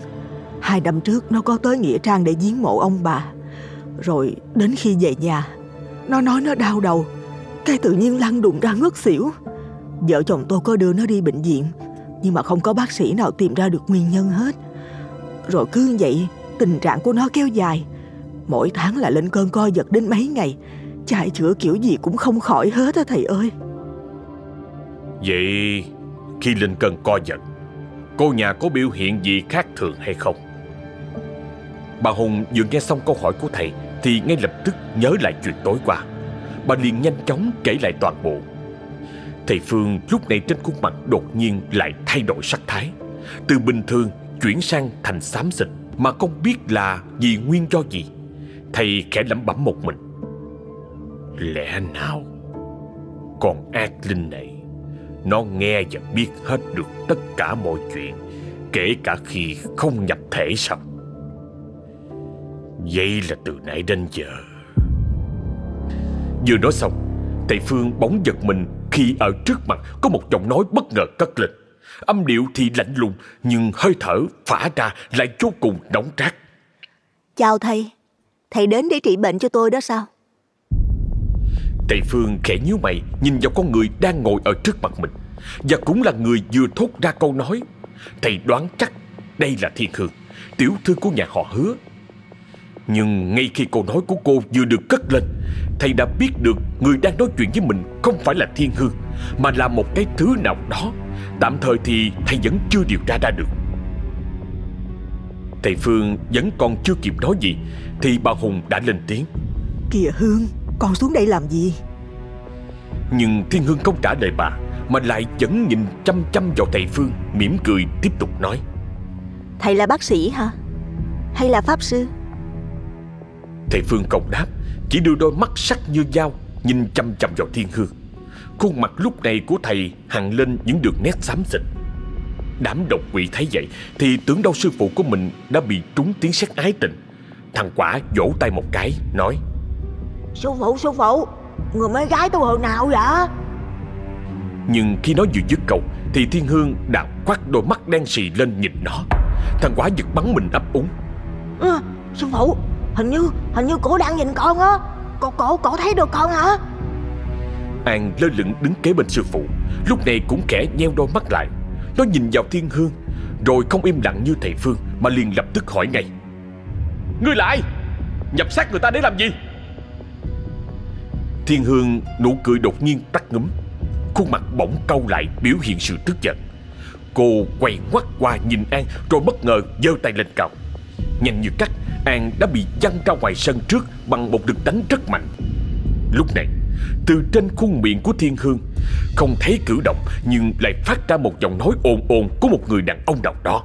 Hai năm trước nó có tới Nghĩa Trang để giếng mộ ông bà. Rồi đến khi về nhà, nó nói nó đau đầu cái tự nhiên lăn đụng ra ngất xỉu. Vợ chồng tôi có đưa nó đi bệnh viện, Nhưng mà không có bác sĩ nào tìm ra được nguyên nhân hết. Rồi cứ vậy, Tình trạng của nó kéo dài. Mỗi tháng là lên cơn co giật đến mấy ngày Chạy chữa kiểu gì cũng không khỏi hết á thầy ơi. Vậy khi lên cơn co giật, Cô nhà có biểu hiện gì khác thường hay không? Bà Hùng vừa nghe xong câu hỏi của thầy Thì ngay lập tức nhớ lại chuyện tối qua. Bà liền nhanh chóng kể lại toàn bộ. Thầy Phương lúc này trên khuôn mặt đột nhiên lại thay đổi sắc thái. Từ bình thường chuyển sang thành xám xịt, Mà không biết là vì nguyên do gì, Thầy khẽ lẩm bẩm một mình. Lẽ nào còn ác linh này, Nó nghe và biết hết được tất cả mọi chuyện, Kể cả khi không nhập thể sao? Vậy là từ nãy đến giờ Vừa nói xong Thầy Phương bỗng giật mình Khi ở trước mặt có một giọng nói bất ngờ cất lên Âm điệu thì lạnh lùng Nhưng hơi thở phả ra lại vô cùng nóng rát Chào thầy. Thầy đến để trị bệnh cho tôi đó sao? Thầy Phương khẽ nhíu mày Nhìn vào con người đang ngồi ở trước mặt mình Và cũng là người vừa thốt ra câu nói. Thầy đoán chắc đây là Thiên Hương. Tiểu thư của nhà họ hứa Nhưng ngay khi câu nói của cô vừa được cất lên Thầy đã biết được người đang nói chuyện với mình không phải là Thiên Hương Mà là một cái thứ nào đó. Tạm thời thì thầy vẫn chưa điều tra ra được. Thầy Phương vẫn còn chưa kịp nói gì Thì bà Hùng đã lên tiếng. Kìa Hương Con xuống đây làm gì? Nhưng Thiên Hương không trả lời bà Mà lại vẫn nhìn chăm chăm vào thầy Phương mỉm cười tiếp tục nói. Thầy là bác sĩ hả? Hay là pháp sư Thầy Phương không đáp Chỉ đưa đôi mắt sắc như dao Nhìn chăm chăm vào Thiên Hương. Khuôn mặt lúc này của thầy hằn lên những đường nét xám xịt. Đám độc quỷ thấy vậy Thì tưởng đâu sư phụ của mình đã bị trúng tiếng sét ái tình. Thằng quả vỗ tay một cái Nói Sư phụ sư phụ Người mới gái tôi hồi nào vậy? Nhưng khi nó vừa dứt câu Thì Thiên Hương đã quát đôi mắt đen xì lên nhìn nó. Thằng quả giật bắn mình ấp úng. À, Sư phụ Hình như hình như cổ đang nhìn con á. Cổ cổ cổ thấy được con hả? An lơ lửng đứng kế bên sư phụ. Lúc này cũng khẽ nheo đôi mắt lại. Nó nhìn vào Thiên Hương Rồi không im lặng như thầy Phương Mà liền lập tức hỏi ngay. Ngươi ai? Nhập xác người ta để làm gì? Thiên Hương nụ cười đột nhiên tắt ngấm, Khuôn mặt bỗng cau lại biểu hiện sự tức giận. Cô quay ngoắt qua nhìn An Rồi bất ngờ giơ tay lên cao. Nhanh như cắt An đã bị văng ra ngoài sân trước Bằng một lực đánh rất mạnh. Lúc này Từ trên khuôn miệng của Thiên Hương Không thấy cử động Nhưng lại phát ra một giọng nói ồn ồn Của một người đàn ông nào đó.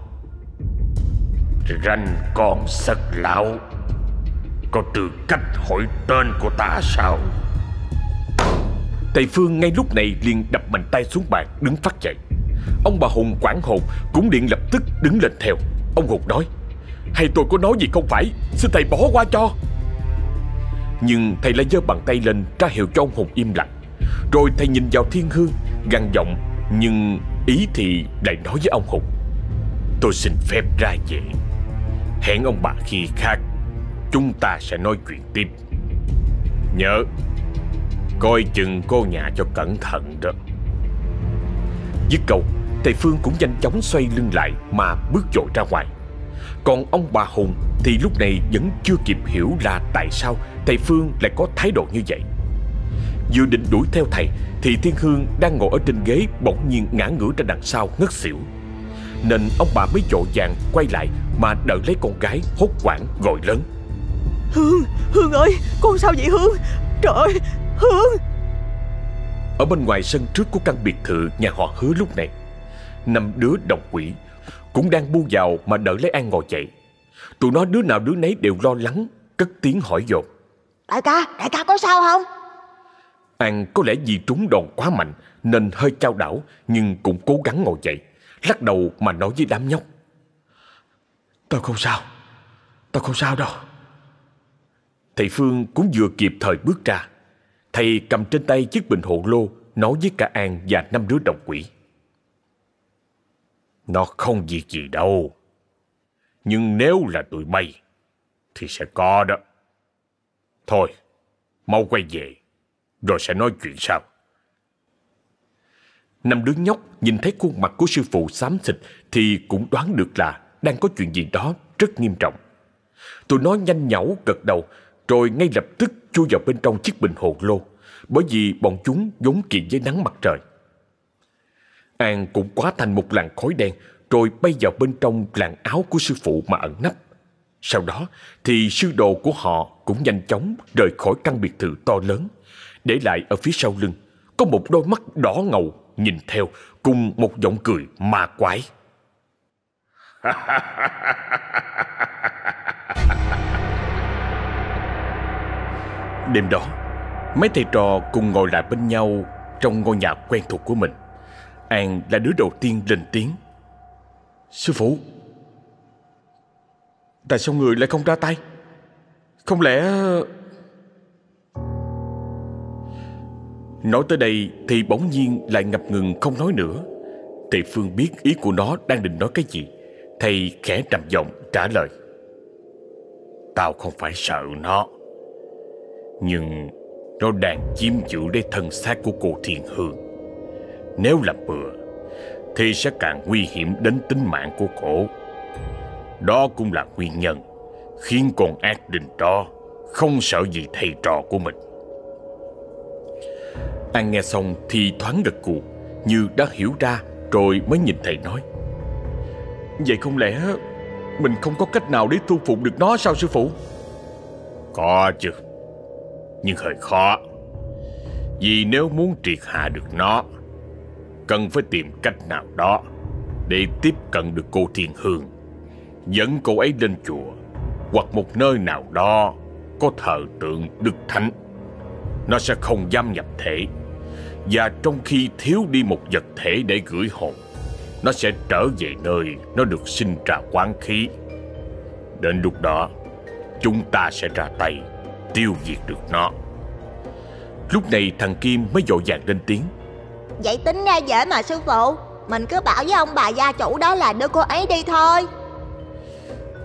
Ranh con sật lão Có tư cách hỏi tên của ta sao? Thầy Phương ngay lúc này liền đập mạnh tay xuống bàn Đứng phát dậy. Ông bà Hùng quảng hồn Cũng điện lập tức đứng lên theo. Ông Hùng nói hay tôi có nói gì không phải? Xin thầy bỏ qua cho. Nhưng thầy lại giơ bàn tay lên ra hiệu cho ông Hùng im lặng. Rồi thầy nhìn vào Thiên Hương, gằn giọng, Nhưng ý thì lại nói với ông Hùng. Tôi xin phép ra về. Hẹn ông bà khi khác, Chúng ta sẽ nói chuyện tiếp. Nhớ, Coi chừng cô nhà cho cẩn thận đó. Dứt câu, Thầy Phương cũng nhanh chóng xoay lưng lại Mà bước dội ra ngoài. Còn ông bà Hùng thì lúc này Vẫn chưa kịp hiểu là tại sao Thầy Phương lại có thái độ như vậy. Vừa định đuổi theo thầy Thì Thiên Hương đang ngồi ở trên ghế Bỗng nhiên ngã ngửa ra đằng sau ngất xỉu. Nên ông bà mới dội vàng quay lại Mà đợi lấy con gái hốt quảng gọi lớn. Hương Hương ơi Con sao vậy Hương? Trời ơi Hương! Ở bên ngoài sân trước của căn biệt thự nhà họ hứa lúc này Năm đứa độc quỷ Cũng đang bu vào mà đợi lấy An ngồi dậy. Tụi nó đứa nào đứa nấy đều lo lắng Cất tiếng hỏi dồn. Đại ca Đại ca có sao không? An có lẽ vì trúng đòn quá mạnh Nên hơi trao đảo Nhưng cũng cố gắng ngồi dậy Lắc đầu mà nói với đám nhóc. Tôi không sao. Tôi không sao đâu. Thầy Phương cũng vừa kịp thời bước ra. Thầy cầm trên tay chiếc bình hộ lô Nói với cả An và năm đứa độc quỷ nó không việc gì đâu. Nhưng nếu là tụi bay Thì sẽ có đó. Thôi Mau quay về Rồi sẽ nói chuyện sau. Năm đứa nhóc nhìn thấy khuôn mặt của sư phụ xám xịt Thì cũng đoán được là Đang có chuyện gì đó rất nghiêm trọng. Tụi nó nhanh nhảu gật đầu rồi ngay lập tức chui vào bên trong chiếc bình hồ lô, bởi vì bọn chúng vốn kiện với nắng mặt trời. An cũng quá thành một làn khói đen, rồi bay vào bên trong làn áo của sư phụ mà ẩn nấp. Sau đó thì sư đồ của họ cũng nhanh chóng rời khỏi căn biệt thự to lớn, để lại ở phía sau lưng có một đôi mắt đỏ ngầu nhìn theo cùng một giọng cười ma quái. Đêm đó, mấy thầy trò cùng ngồi lại bên nhau trong ngôi nhà quen thuộc của mình. An là đứa đầu tiên lên tiếng. Sư phụ, tại sao người lại không ra tay? Không lẽ... Nói tới đây thì bỗng nhiên lại ngập ngừng không nói nữa. Tề Phương biết ý của nó đang định nói cái gì. Thầy khẽ trầm giọng trả lời. Tao không phải sợ nó. Nhưng nó đang chiếm giữ lấy thân xác của cô Thiên Hương. Nếu làm bừa, thì sẽ càng nguy hiểm đến tính mạng của cổ. Đó cũng là nguyên nhân khiến con ác đình đó không sợ gì thầy trò của mình. An nghe xong thì thoáng gật cụ Như đã hiểu ra rồi mới nhìn thầy nói Vậy không lẽ mình không có cách nào để thu phục được nó sao sư phụ? Có chứ Nhưng hơi khó Vì nếu muốn triệt hạ được nó Cần phải tìm cách nào đó Để tiếp cận được cô Thiên Hương. Dẫn cô ấy lên chùa, Hoặc một nơi nào đó Có thờ tượng Đức Thánh. Nó sẽ không dám nhập thể. Và trong khi thiếu đi một vật thể để gửi hồn, Nó sẽ trở về nơi nó được sinh ra quán khí. Đến lúc đó, Chúng ta sẽ ra tay, Tiêu diệt được nó. Lúc này thằng Kim mới dội vàng lên tiếng. Vậy tính ra dễ mà, sư phụ. Mình cứ bảo với ông bà gia chủ đó là đưa cô ấy đi thôi.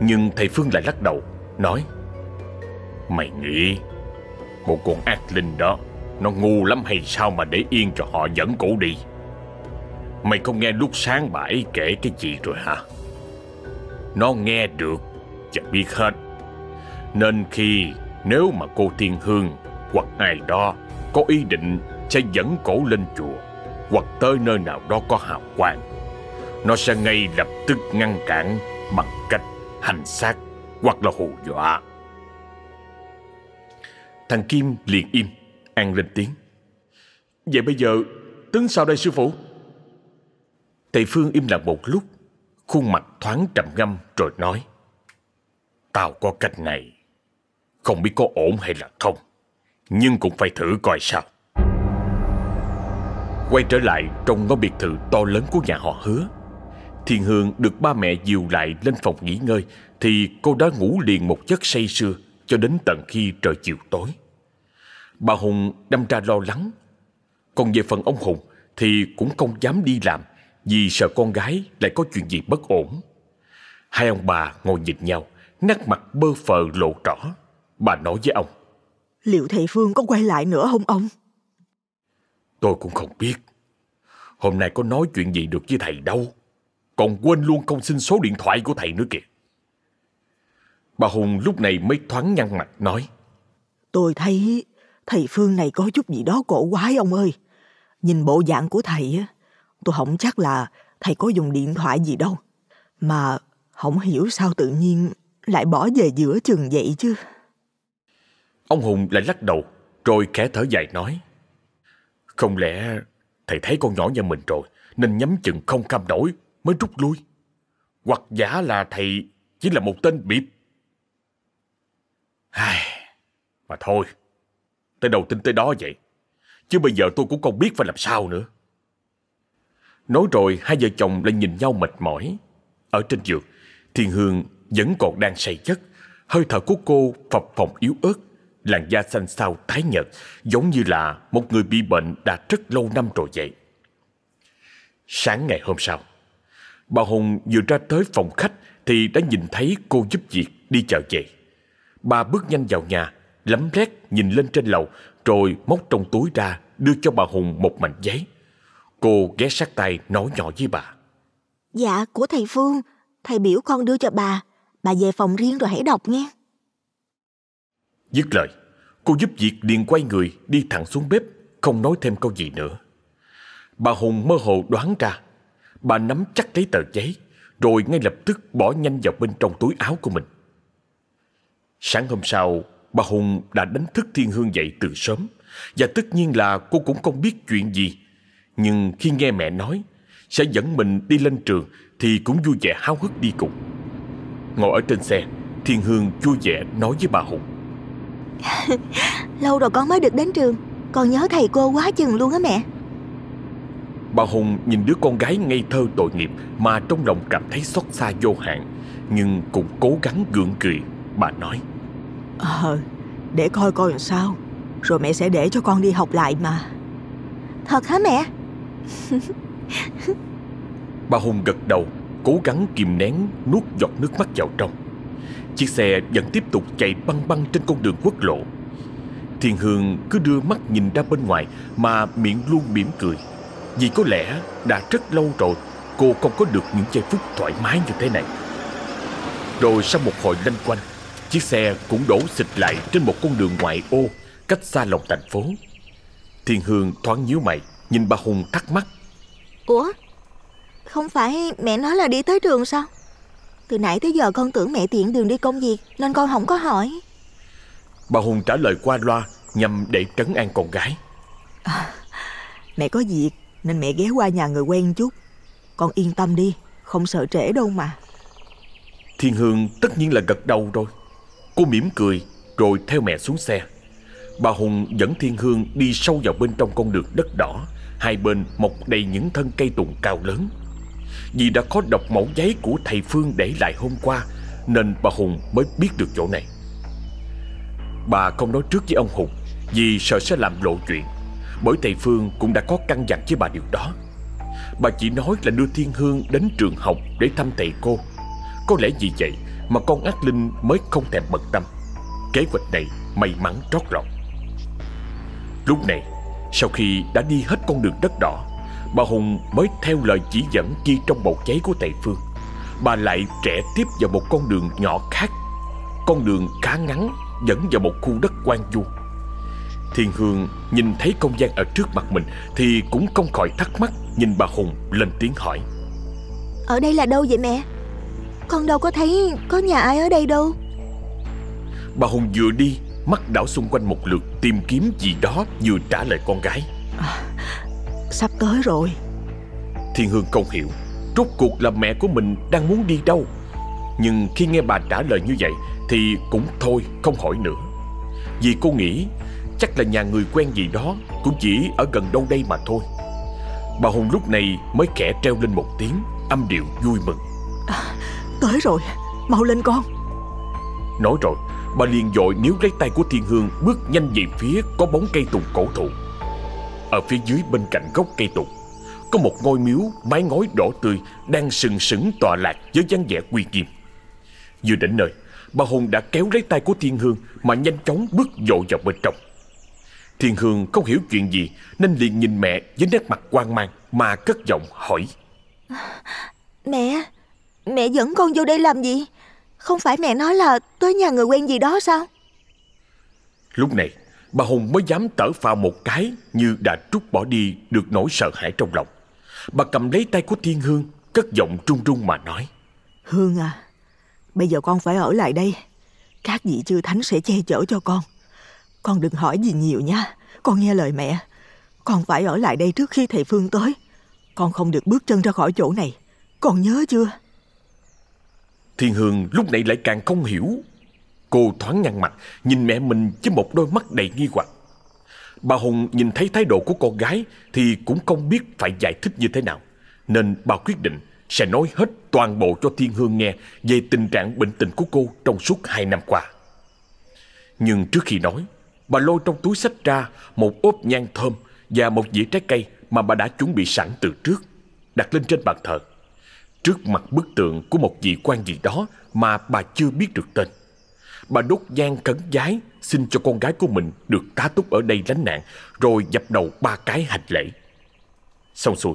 Nhưng thầy Phương lại lắc đầu, Nói, Mày nghĩ Một con ác linh đó nó ngu lắm hay sao mà để yên cho họ dẫn cổ đi? Mày không nghe lúc sáng bà ấy kể cái gì rồi hả? Nó nghe được và biết hết. Nên khi nếu mà cô Thiên Hương hoặc ai đó có ý định sẽ dẫn cổ lên chùa hoặc tới nơi nào đó có hào quang, nó sẽ ngay lập tức ngăn cản bằng cách hành xác hoặc là hù dọa. Thằng kim liền im, An lên tiếng. Vậy bây giờ, tính sao đây sư phụ? Thầy Phương im lặng một lúc, Khuôn mặt thoáng trầm ngâm rồi nói, Tao có cách này, Không biết có ổn hay là không, Nhưng cũng phải thử coi sao. Quay trở lại trong ngôi biệt thự to lớn của nhà họ hứa Thiên Hương được ba mẹ dìu lại lên phòng nghỉ ngơi Thì cô đã ngủ liền một giấc say sưa Cho đến tận khi trời chiều tối Bà Hùng đâm ra lo lắng. Còn về phần ông Hùng thì cũng không dám đi làm vì sợ con gái lại có chuyện gì bất ổn. Hai ông bà ngồi nhìn nhau, nét mặt bơ phờ lộ rõ. Bà nói với ông. Liệu thầy Phương có quay lại nữa không ông? Tôi cũng không biết. Hôm nay có nói chuyện gì được với thầy đâu. Còn quên luôn không xin số điện thoại của thầy nữa kìa. Bà Hùng lúc này mới thoáng nhăn mặt nói. Tôi thấy Thầy Phương này có chút gì đó cổ quái ông ơi. Nhìn bộ dạng của thầy á, tôi không chắc là thầy có dùng điện thoại gì đâu. Mà không hiểu sao tự nhiên lại bỏ về giữa chừng vậy chứ. Ông Hùng lại lắc đầu, rồi khẽ thở dài nói. Không lẽ thầy thấy con nhỏ nhà mình rồi, nên nhắm chừng không cam nổi mới rút lui. Hoặc giả là thầy chỉ là một tên bịp. Ai, mà thôi, Tới đầu tin tới đó vậy. Chứ bây giờ tôi cũng không biết phải làm sao nữa. Nói rồi hai vợ chồng lại nhìn nhau mệt mỏi. Ở trên giường, Thiên Hương vẫn còn đang say giấc. Hơi thở của cô phập phồng yếu ớt, làn da xanh xao tái nhợt, giống như là một người bị bệnh đã rất lâu năm rồi vậy. Sáng ngày hôm sau, bà Hùng vừa ra tới phòng khách thì đã nhìn thấy cô giúp việc đi chợ về. Bà bước nhanh vào nhà, lấm lét nhìn lên trên lầu, rồi móc trong túi ra đưa cho bà Hùng một mảnh giấy. Cô ghé sát tay nói nhỏ với bà. Dạ, của thầy Phương, thầy biểu con đưa cho bà. Bà về phòng riêng rồi hãy đọc nghe. Dứt lời, cô giúp việc liền quay người đi thẳng xuống bếp, không nói thêm câu gì nữa. Bà Hùng mơ hồ đoán ra, bà nắm chắc lấy tờ giấy, rồi ngay lập tức bỏ nhanh vào bên trong túi áo của mình. Sáng hôm sau, bà Hùng đã đánh thức Thiên Hương dậy từ sớm, và tất nhiên là cô cũng không biết chuyện gì. Nhưng khi nghe mẹ nói sẽ dẫn mình đi lên trường thì cũng vui vẻ háo hức đi cùng. Ngồi ở trên xe, Thiên Hương vui vẻ nói với bà Hùng. Lâu rồi con mới được đến trường, con nhớ thầy cô quá chừng luôn á mẹ. Bà Hùng nhìn đứa con gái ngây thơ tội nghiệp mà trong lòng cảm thấy xót xa vô hạn, nhưng cũng cố gắng gượng cười. Bà nói. Ờ, để coi coi làm sao, rồi mẹ sẽ để cho con đi học lại mà. Thật hả mẹ? Bà Hùng gật đầu, cố gắng kìm nén nuốt giọt nước mắt vào trong. Chiếc xe vẫn tiếp tục chạy băng băng trên con đường quốc lộ. Thiên Hương cứ đưa mắt nhìn ra bên ngoài mà miệng luôn mỉm cười. Vì có lẽ đã rất lâu rồi cô không có được những giây phút thoải mái như thế này. Rồi sau một hồi lanh quanh, chiếc xe cũng đổ xịt lại trên một con đường ngoại ô cách xa lòng thành phố. Thiên Hương thoáng nhíu mày, nhìn bà Hùng thắc mắc. Ủa? Không phải mẹ nói là đi tới trường sao? Từ nãy tới giờ con tưởng mẹ tiện đường đi công việc Nên con không có hỏi. Bà Hùng trả lời qua loa Nhằm để trấn an con gái. À, Mẹ có việc Nên mẹ ghé qua nhà người quen chút. Con yên tâm đi Không sợ trễ đâu mà. Thiên Hương tất nhiên là gật đầu rồi. Cô mỉm cười Rồi theo mẹ xuống xe. Bà Hùng dẫn Thiên Hương đi sâu vào bên trong con đường đất đỏ. Hai bên mọc đầy những thân cây tùng cao lớn vì đã có đọc mẫu giấy của thầy Phương để lại hôm qua, Nên bà Hùng mới biết được chỗ này. Bà không nói trước với ông Hùng, Vì sợ sẽ làm lộ chuyện, Bởi thầy Phương cũng đã có căn dặn với bà điều đó. Bà chỉ nói là đưa Thiên Hương đến trường học để thăm thầy cô. Có lẽ vì vậy mà con ác linh mới không thèm bận tâm. Kế hoạch này may mắn trót lọt. Lúc này, Sau khi đã đi hết con đường đất đỏ Bà Hùng mới theo lời chỉ dẫn ghi trong bầu giấy của thầy Phương. Bà lại trẻ tiếp vào một con đường nhỏ khác Con đường khá ngắn dẫn vào một khu đất quan du Thiên Hương nhìn thấy công gian ở trước mặt mình Thì cũng không khỏi thắc mắc Nhìn bà Hùng lên tiếng hỏi. Ở đây là đâu vậy mẹ? Con đâu có thấy có nhà ai ở đây đâu. Bà Hùng vừa đi Mắt đảo xung quanh một lượt Tìm kiếm gì đó vừa trả lời con gái. À, Sắp tới rồi. Thiên Hương không hiểu Rốt cuộc là mẹ của mình đang muốn đi đâu. Nhưng khi nghe bà trả lời như vậy Thì cũng thôi không hỏi nữa. Vì cô nghĩ Chắc là nhà người quen gì đó Cũng chỉ ở gần đâu đây mà thôi. Bà Hùng lúc này mới khẽ treo lên một tiếng Âm điệu vui mừng. À, Tới rồi Mau lên con. Nói rồi Bà liền dội níu lấy tay của Thiên Hương Bước nhanh về phía có bóng cây tùng cổ thụ ở phía dưới bên cạnh gốc cây tùng Có một ngôi miếu mái ngói đỏ tươi Đang sừng sững tọa lạc với dáng vẻ uy nghiêm. Vừa đến nơi Bà Hùng đã kéo lấy tay của Thiên Hương Mà nhanh chóng bước dội vào bên trong. Thiên Hương không hiểu chuyện gì Nên liền nhìn mẹ với nét mặt quan mang Mà cất giọng hỏi. Mẹ Mẹ dẫn con vô đây làm gì? Không phải mẹ nói là tới nhà người quen gì đó sao? Lúc này bà Hùng mới dám tở phào một cái như đã trút bỏ đi được nỗi sợ hãi trong lòng. Bà cầm lấy tay của Thiên Hương, cất giọng trung trung mà nói. Hương à, bây giờ con phải ở lại đây. Các vị chư thánh sẽ che chở cho con. Con đừng hỏi gì nhiều nha, con nghe lời mẹ. Con phải ở lại đây trước khi thầy Phương tới. Con không được bước chân ra khỏi chỗ này. Con nhớ chưa? Thiên Hương lúc này lại càng không hiểu Cô thoáng nhăn mặt, Nhìn mẹ mình với một đôi mắt đầy nghi hoặc. Bà Hùng nhìn thấy thái độ của con gái Thì cũng không biết phải giải thích như thế nào, Nên bà quyết định Sẽ nói hết toàn bộ cho Thiên Hương nghe Về tình trạng bệnh tình của cô Trong suốt hai năm qua. Nhưng trước khi nói, Bà lôi trong túi sách ra Một ốp nhang thơm Và một dĩa trái cây Mà bà đã chuẩn bị sẵn từ trước, Đặt lên trên bàn thờ. Trước mặt bức tượng của một vị quan gì đó Mà bà chưa biết được tên. Bà đốt nhang cấn giái Xin cho con gái của mình được tá túc ở đây lánh nạn Rồi dập đầu ba cái hành lễ Xong xuôi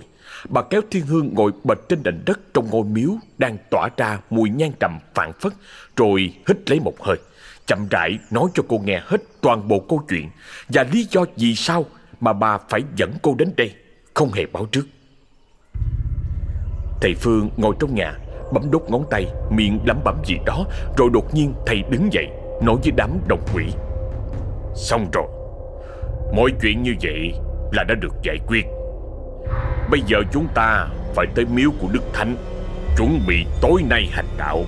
Bà kéo Thiên Hương ngồi bệt trên nền đất Trong ngôi miếu đang tỏa ra mùi nhang trầm phản phất Rồi hít lấy một hơi chậm rãi nói cho cô nghe hết toàn bộ câu chuyện và lý do vì sao mà bà phải dẫn cô đến đây, không hề báo trước. Thầy Phương ngồi trong nhà, bấm đốt ngón tay, miệng lẩm bẩm gì đó, rồi đột nhiên thầy đứng dậy, nói với đám đồng quỷ. Xong rồi, mọi chuyện như vậy là đã được giải quyết. Bây giờ chúng ta phải tới miếu của Đức Thánh, chuẩn bị tối nay hành đạo.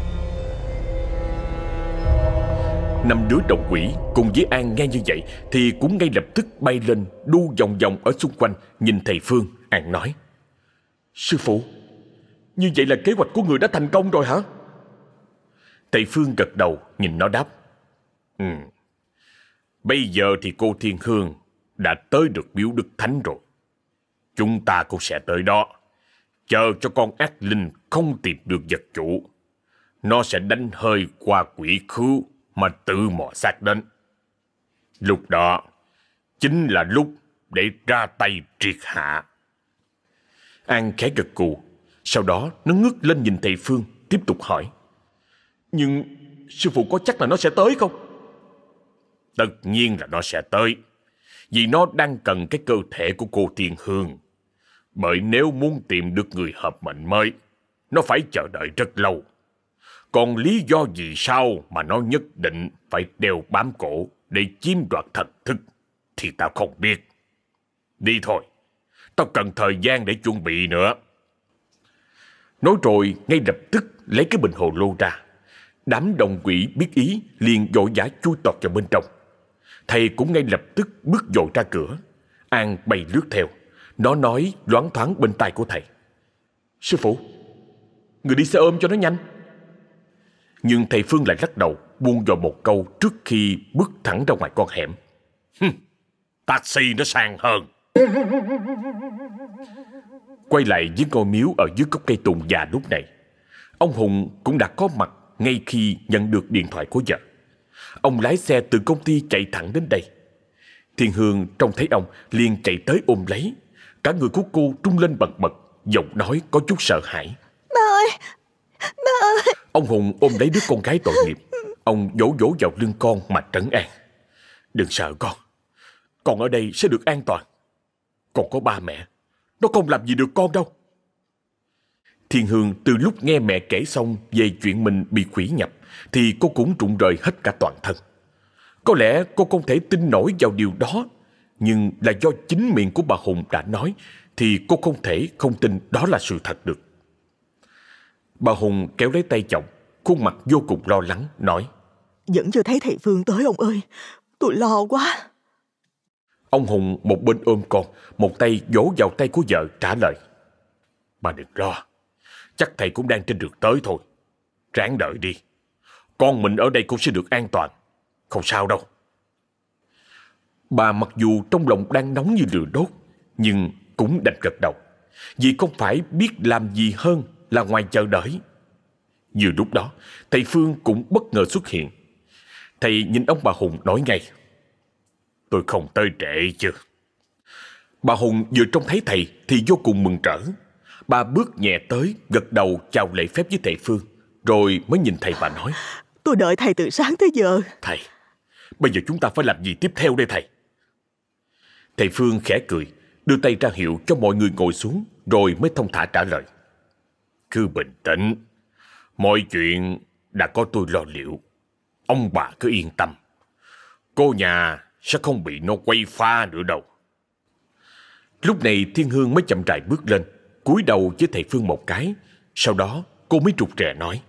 Năm đứa đồng quỷ cùng với An nghe như vậy thì cũng ngay lập tức bay lên đu vòng vòng ở xung quanh nhìn thầy Phương. An nói Sư phụ, như vậy là kế hoạch của người đã thành công rồi hả? Thầy Phương gật đầu nhìn nó đáp Ừ, bây giờ thì cô Thiên Hương đã tới được miếu Đức Thánh rồi. Chúng ta cũng sẽ tới đó. Chờ cho con ác linh không tìm được vật chủ. Nó sẽ đánh hơi qua quỷ khứ mà tự mò xác đến. Lúc đó, chính là lúc để ra tay triệt hạ. An khẽ gật cù, sau đó nó ngước lên nhìn thầy Phương, tiếp tục hỏi. Nhưng sư phụ có chắc là nó sẽ tới không? Tất nhiên là nó sẽ tới, vì nó đang cần cái cơ thể của cô Thiên Hương. Bởi nếu muốn tìm được người hợp mệnh mới, nó phải chờ đợi rất lâu. Còn lý do gì sao mà nó nhất định phải đeo bám cổ để chiếm đoạt thần thức thì tao không biết. Đi thôi, tao cần thời gian để chuẩn bị nữa. Nói rồi ngay lập tức lấy cái bình hồ lô ra. Đám đồng quỷ biết ý liền vội vã chui tọt vào bên trong. Thầy cũng ngay lập tức bước dội ra cửa. An bay lướt theo. Nó nói loáng thoáng bên tai của thầy. Sư phụ, người đi xe ôm cho nó nhanh. Nhưng thầy Phương lại lắc đầu, buông vào một câu trước khi bước thẳng ra ngoài con hẻm. taxi nó sang hơn. Quay lại với ngôi miếu ở dưới gốc cây tùng già lúc này. Ông Hùng cũng đã có mặt ngay khi nhận được điện thoại của vợ. Ông lái xe từ công ty chạy thẳng đến đây. Thiên Hương trông thấy ông liền chạy tới ôm lấy. Cả người của cô trung lên bật bật, giọng nói có chút sợ hãi. Ba ơi, ba ơi. Ông Hùng ôm lấy đứa con gái tội nghiệp. Ông vỗ vỗ vào lưng con mà trấn an. Đừng sợ con. Con ở đây sẽ được an toàn còn có ba mẹ. Nó không làm gì được con đâu. Thiên Hương từ lúc nghe mẹ kể xong về chuyện mình bị quỷ nhập thì cô cũng trụng rời hết cả toàn thân. Có lẽ cô không thể tin nổi vào điều đó, nhưng là do chính miệng của bà Hùng đã nói thì cô không thể không tin đó là sự thật được. Bà Hùng kéo lấy tay chồng, khuôn mặt vô cùng lo lắng, nói Vẫn chưa thấy thầy Phương tới ông ơi, tôi lo quá. Ông Hùng một bên ôm con, một tay vỗ vào tay của vợ trả lời. Bà đừng lo, chắc thầy cũng đang trên đường tới thôi. Ráng đợi đi, con mình ở đây cũng sẽ được an toàn. Không sao đâu. Bà mặc dù trong lòng đang nóng như lửa đốt, nhưng cũng đành gật đầu. Vì không phải biết làm gì hơn là ngoài chờ đợi. Vừa lúc đó, thầy Phương cũng bất ngờ xuất hiện. Thầy nhìn ông bà Hùng nói ngay. Tôi không tới trễ chứ. Bà Hùng vừa trông thấy thầy thì vô cùng mừng rỡ. Bà bước nhẹ tới, gật đầu chào lễ phép với thầy Phương. Rồi mới nhìn thầy và nói. Tôi đợi thầy từ sáng tới giờ. Thầy, bây giờ chúng ta phải làm gì tiếp theo đây thầy? Thầy Phương khẽ cười, đưa tay ra hiệu cho mọi người ngồi xuống, rồi mới thông thả trả lời. Cứ bình tĩnh, mọi chuyện đã có tôi lo liệu. Ông bà cứ yên tâm. Cô nhà sẽ không bị nó quay pha nữa đâu. Lúc này Thiên Hương mới chậm rãi bước lên, cúi đầu với thầy Phương một cái. Sau đó cô mới trục trè nói.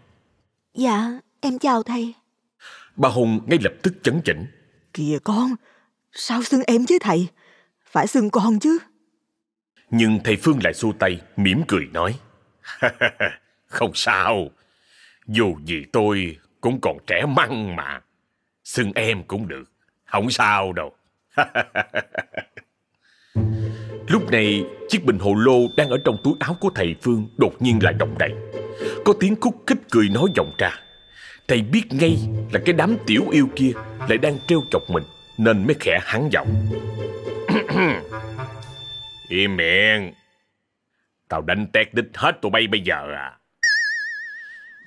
Dạ, em chào thầy. Bà Hùng ngay lập tức chấn chỉnh. Kìa con, sao xưng em với thầy? Phải xưng con chứ. Nhưng thầy Phương lại xua tay, mỉm cười nói. Không sao, dù gì tôi cũng còn trẻ măng mà. Xưng em cũng được, không sao đâu. Lúc này, chiếc bình hồ lô đang ở trong túi áo của thầy Phương đột nhiên lại động đậy. Có tiếng khúc khích cười nói vọng ra. Thầy biết ngay là cái đám tiểu yêu kia lại đang trêu chọc mình nên mới khẽ hắn giọng. Im miệng. Tao đánh tét đích hết tụi bay bây giờ à.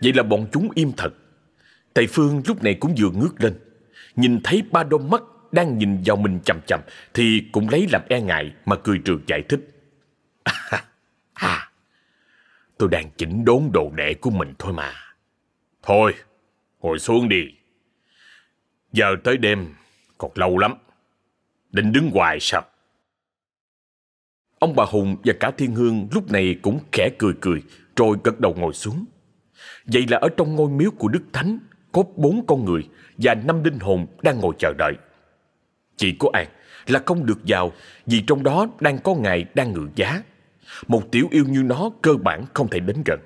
Vậy là bọn chúng im thật. Thầy Phương lúc này cũng vừa ngước lên, nhìn thấy ba đôi mắt đang nhìn vào mình chầm chầm thì cũng lấy làm e ngại mà cười trừ giải thích. À, tôi đang chỉnh đốn đồ đệ của mình thôi mà. Thôi, ngồi xuống đi. Giờ tới đêm còn lâu lắm. Định đứng hoài sao? Ông bà Hùng và cả Thiên Hương lúc này cũng khẽ cười cười rồi gật đầu ngồi xuống. Vậy là ở trong ngôi miếu của Đức Thánh cốt bốn con người và năm linh hồn đang ngồi chờ đợi. Chỉ có An là không được vào vì trong đó đang có ngài đang ngự giá. Một tiểu yêu như nó cơ bản không thể đến gần.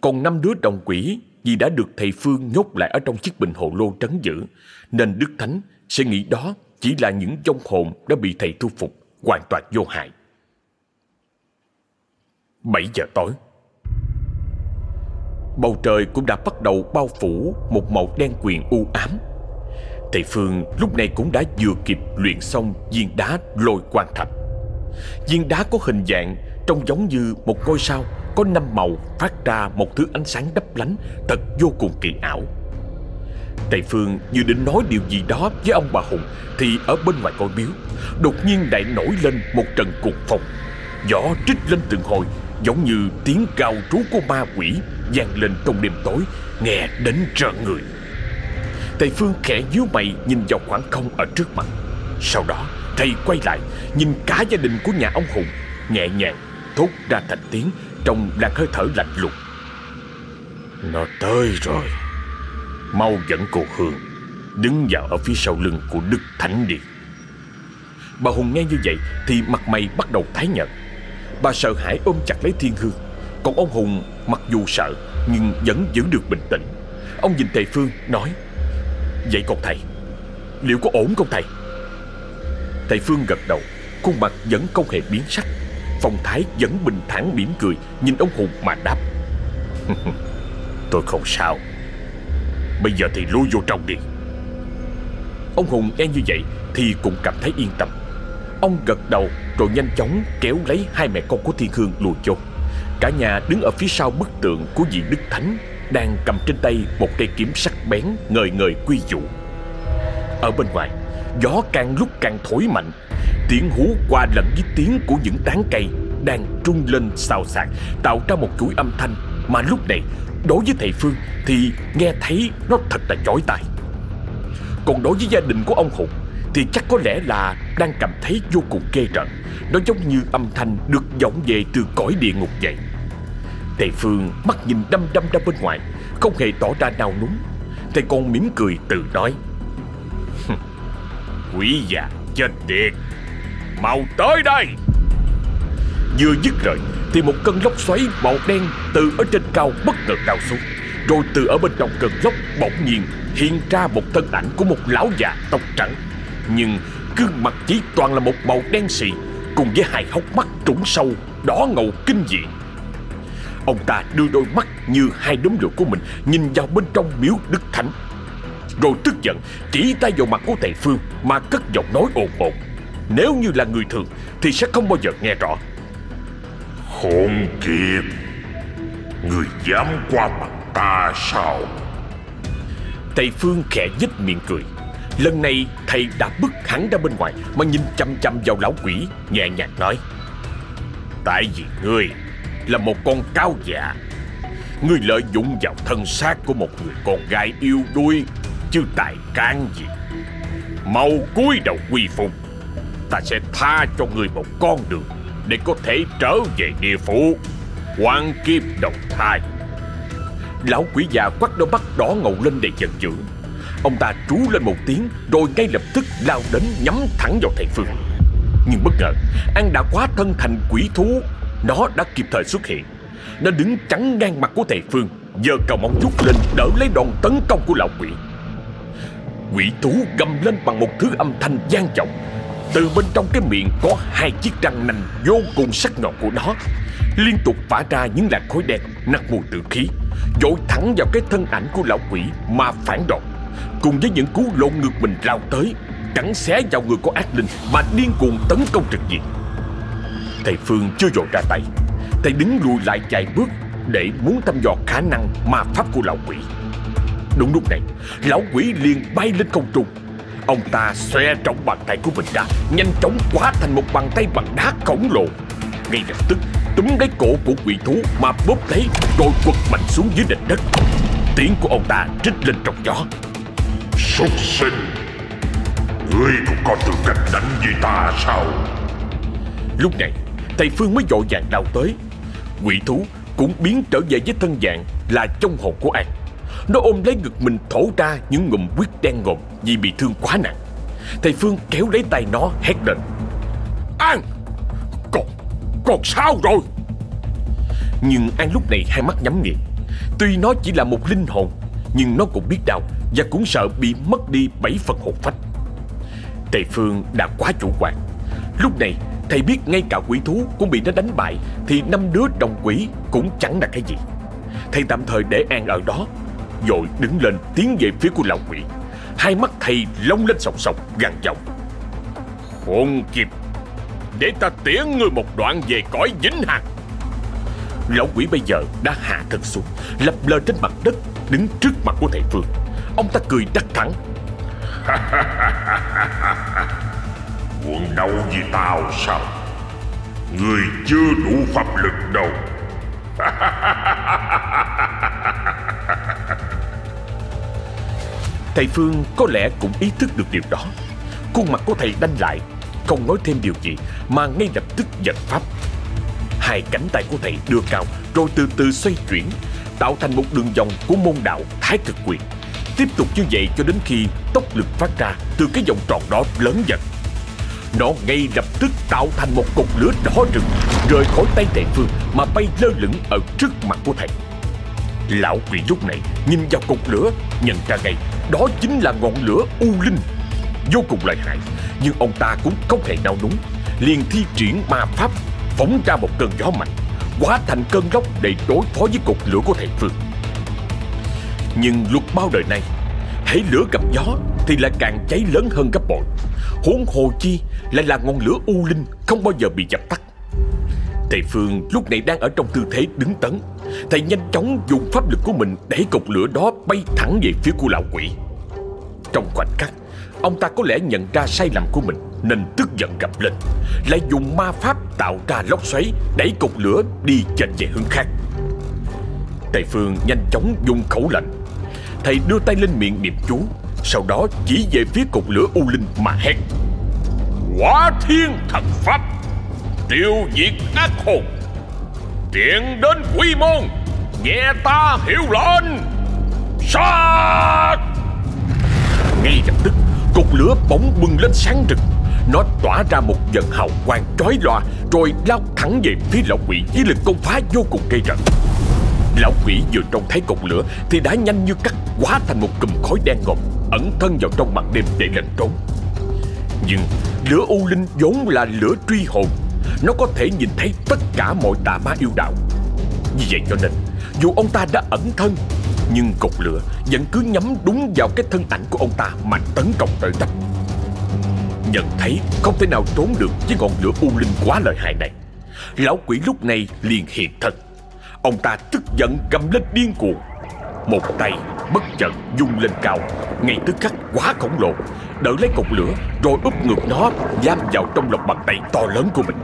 Còn năm đứa đồng quỷ vì đã được thầy Phương nhốt lại ở trong chiếc bình hồ lô trấn giữ, nên Đức Thánh sẽ nghĩ đó chỉ là những vong hồn đã bị thầy thu phục, hoàn toàn vô hại. 7 giờ tối Bầu trời cũng đã bắt đầu bao phủ một màu đen quyền u ám. Thầy Phương lúc này cũng đã vừa kịp luyện xong viên đá lôi quan thạch. Viên đá có hình dạng trông giống như một ngôi sao, có năm màu phát ra một thứ ánh sáng đấp lánh, thật vô cùng kỳ ảo. Thầy Phương vừa định nói điều gì đó với ông bà Hùng thì ở bên ngoài ngôi miếu đột nhiên lại nổi lên một trận cuồng phong. Gió trích lên từng hồi giống như tiếng gào trú của ma quỷ vang lên trong đêm tối, nghe đến rợn người. Thầy Phương khẽ nhíu mày nhìn vào khoảng không ở trước mặt. Sau đó, thầy quay lại, nhìn cả gia đình của nhà ông Hùng, nhẹ nhàng, thốt ra thành tiếng, trong làn hơi thở lạnh lùng. Nó tới rồi. Mau dẫn cô Hương, đứng vào ở phía sau lưng của Đức Thánh đi. Bà Hùng nghe như vậy thì mặt mày bắt đầu tái nhợt. Bà sợ hãi ôm chặt lấy Thiên Hương. Còn ông Hùng mặc dù sợ, Nhưng vẫn giữ được bình tĩnh. Ông nhìn thầy Phương, nói, Vậy còn thầy, Liệu có ổn không thầy? Thầy Phương gật đầu, Khuôn mặt vẫn không hề biến sắc. Phong thái vẫn bình thản mỉm cười, Nhìn ông Hùng mà đáp, Tôi không sao. Bây giờ thì lui vô trong đi. Ông Hùng nghe như vậy Thì cũng cảm thấy yên tâm. Ông gật đầu rồi nhanh chóng kéo lấy hai mẹ con của Thiên Hương lùi vô. Cả nhà đứng ở phía sau bức tượng của vị Đức Thánh đang cầm trên tay một cây kiếm sắc bén ngời ngời quy dụ. Ở bên ngoài, gió càng lúc càng thổi mạnh, tiếng hú qua lẫn với tiếng của những tán cây đang trung lên xào xạc tạo ra một chuỗi âm thanh mà lúc này đối với thầy Phương thì nghe thấy nó thật là chói tai. Còn đối với gia đình của ông Hùng thì chắc có lẽ là đang cảm thấy vô cùng ghê rợn. Nó giống như âm thanh được vọng về từ cõi địa ngục vậy. Thầy Phương mắt nhìn đăm đăm ra bên ngoài, không hề tỏ ra nào núng. Thầy còn mỉm cười tự nói. Quỷ già chết tiệt, mau tới đây. Vừa dứt lời thì một cơn lốc xoáy màu đen từ ở trên cao bất ngờ lao xuống. Rồi từ ở bên trong cơn lốc bỗng nhiên hiện ra một thân ảnh của một lão già tóc trắng nhưng gương mặt chỉ toàn là một màu đen xì Cùng với hai hốc mắt trũng sâu Đỏ ngầu kinh dị. Ông ta đưa đôi mắt như hai đốm lửa của mình Nhìn vào bên trong miếu Đức Thánh. Rồi tức giận chỉ tay vào mặt của thầy Phương Mà cất giọng nói ồn ồn. Nếu như là người thường Thì sẽ không bao giờ nghe rõ. Khốn kiếp! Người dám qua mặt ta sao? Thầy Phương khẽ nhếch miệng cười Lần này, thầy đã bước hẳn ra bên ngoài, Mà nhìn chăm chăm vào lão quỷ, Nhẹ nhàng nói, Tại vì ngươi là một con cao già Ngươi lợi dụng vào thân xác của một người con gái yêu đuôi Chứ tài can gì. Mau cúi đầu quy phục. Ta sẽ tha cho ngươi một con đường Để có thể trở về địa phủ. Quan kiếp đầu thai. Lão quỷ già quắt đôi mắt đỏ ngầu lên để giận dữ. Ông ta trú lên một tiếng Rồi ngay lập tức lao đến nhắm thẳng vào thầy Phương. Nhưng bất ngờ An đã quá thân thành quỷ thú Nó đã kịp thời xuất hiện. Nó đứng chắn ngang mặt của thầy Phương Giờ cầu móng chút lên đỡ lấy đòn tấn công của lão quỷ. Quỷ thú gầm lên bằng một thứ âm thanh gian trọng, Từ bên trong cái miệng có hai chiếc răng nanh vô cùng sắc nhọn của nó. Liên tục phả ra những làn khói đen nặc mùi tử khí Dội thẳng vào cái thân ảnh của lão quỷ mà phản đòn Cùng với những cú lộn ngược mình lao tới, Cắn xé vào người của ác linh Mà điên cuồng tấn công trực diện. Thầy Phương chưa dội ra tay. Thầy đứng lùi lại vài bước Để muốn thăm dò khả năng ma pháp của lão quỷ. Đúng lúc này, Lão quỷ liền bay lên không trung. Ông ta xòe trọng bàn tay của mình ra, Nhanh chóng quá thành một bàn tay bằng đá khổng lồ. Ngay lập tức, túm lấy cổ của quỷ thú Mà bóp lấy, rồi quật mạnh xuống dưới nền đất. Tiếng của ông ta trích lên trong gió. Súc sinh. Ngươi cũng có tư cách đánh với ta sao? Lúc này, Thầy Phương mới dội vàng lao tới. Quỷ thú cũng biến trở về với thân dạng Là trong hồn của An. Nó ôm lấy ngực mình thổ ra những ngụm huyết đen ngộm Vì bị thương quá nặng. Thầy Phương kéo lấy tay nó hét lên. An! Còn Còn sao rồi? Nhưng An lúc này hai mắt nhắm nghiền. Tuy nó chỉ là một linh hồn, Nhưng nó cũng biết đau. Và cũng sợ bị mất đi bảy phần hồn phách. Thầy Phương đã quá chủ quan. Lúc này, thầy biết ngay cả quỷ thú cũng bị nó đánh bại Thì năm đứa đồng quỷ cũng chẳng là cái gì. Thầy tạm thời để An ở đó, Rồi đứng lên tiến về phía của lão quỷ. Hai mắt thầy lông lên sọc sọc gằn giọng. Khôn kịp Để ta tiễn ngươi một đoạn về cõi vĩnh hằng! Lão quỷ bây giờ đã hạ thân xuống, Lập lờ trên mặt đất, Đứng trước mặt của thầy Phương. Ông ta cười đắc thẳng Muốn đấu với tao sao? Ngươi chưa đủ pháp lực đâu. Thầy Phương có lẽ cũng ý thức được điều đó. Khuôn mặt của thầy đanh lại Không nói thêm điều gì Mà ngay lập tức giật pháp. Hai cánh tay của thầy đưa cao Rồi từ từ xoay chuyển Tạo thành một đường vòng của môn đạo Thái cực quyền Tiếp tục như vậy cho đến khi tốc lực phát ra Từ cái vòng tròn đó lớn dần. Nó ngay lập tức tạo thành một cục lửa đỏ rực, Rời khỏi tay thầy Phương Mà bay lơ lửng ở trước mặt của thầy. Lão quỷ lúc này nhìn vào cục lửa, Nhận ra ngay, đó chính là ngọn lửa u linh. Vô cùng lợi hại, Nhưng ông ta cũng không hề nao núng Liền thi triển ma pháp, Phóng ra một cơn gió mạnh, Hóa thành cơn lốc để đối phó với cục lửa của thầy Phương. Nhưng luật bao đời này, Hãy lửa gặp gió Thì lại càng cháy lớn hơn gấp bội. Huống hồ chi lại là ngọn lửa u linh Không bao giờ bị dập tắt. Thầy Phương lúc này đang ở trong tư thế đứng tấn. Thầy nhanh chóng dùng pháp lực của mình Để cục lửa đó bay thẳng về phía của lão quỷ. Trong khoảnh khắc, Ông ta có lẽ nhận ra sai lầm của mình Nên tức giận gặp lên. Lại dùng ma pháp tạo ra lốc xoáy Đẩy cục lửa đi chệch về hướng khác. Thầy Phương nhanh chóng dùng khẩu lệnh. Thầy đưa tay lên miệng niệm chú, Sau đó chỉ về phía cục lửa u linh mà hét. Quả thiên thần pháp, Tiêu diệt ác hồn. Tiện đến quy môn, Nghe ta hiểu lệnh. Sát! Ngay lập tức Cục lửa bỗng bừng lên sáng rực. Nó tỏa ra một dần hào quang chói lòa, Rồi lao thẳng về phía lão quỷ Với lực công phá vô cùng gây rợn. Lão quỷ vừa trông thấy cột lửa Thì đã nhanh như cắt hóa thành một cụm khói đen ngòm Ẩn thân vào trong màn đêm để lẩn trốn Nhưng lửa u linh vốn là lửa truy hồn. Nó có thể nhìn thấy tất cả mọi tà ma yêu đạo. Vì vậy cho nên, Dù ông ta đã ẩn thân, Nhưng cục lửa vẫn cứ nhắm đúng vào cái thân ảnh của ông ta Mà tấn công tới tấp. Nhận thấy không thể nào trốn được Với ngọn lửa u linh quá lợi hại này, Lão quỷ lúc này liền hiện thân Ông ta tức giận cầm lên điên cuồng. Một tay bất chợt dung lên cao. Ngay tức khắc quá khổng lồ. Đỡ lấy cục lửa, Rồi úp ngược nó, Giam vào trong lòng bàn tay to lớn của mình.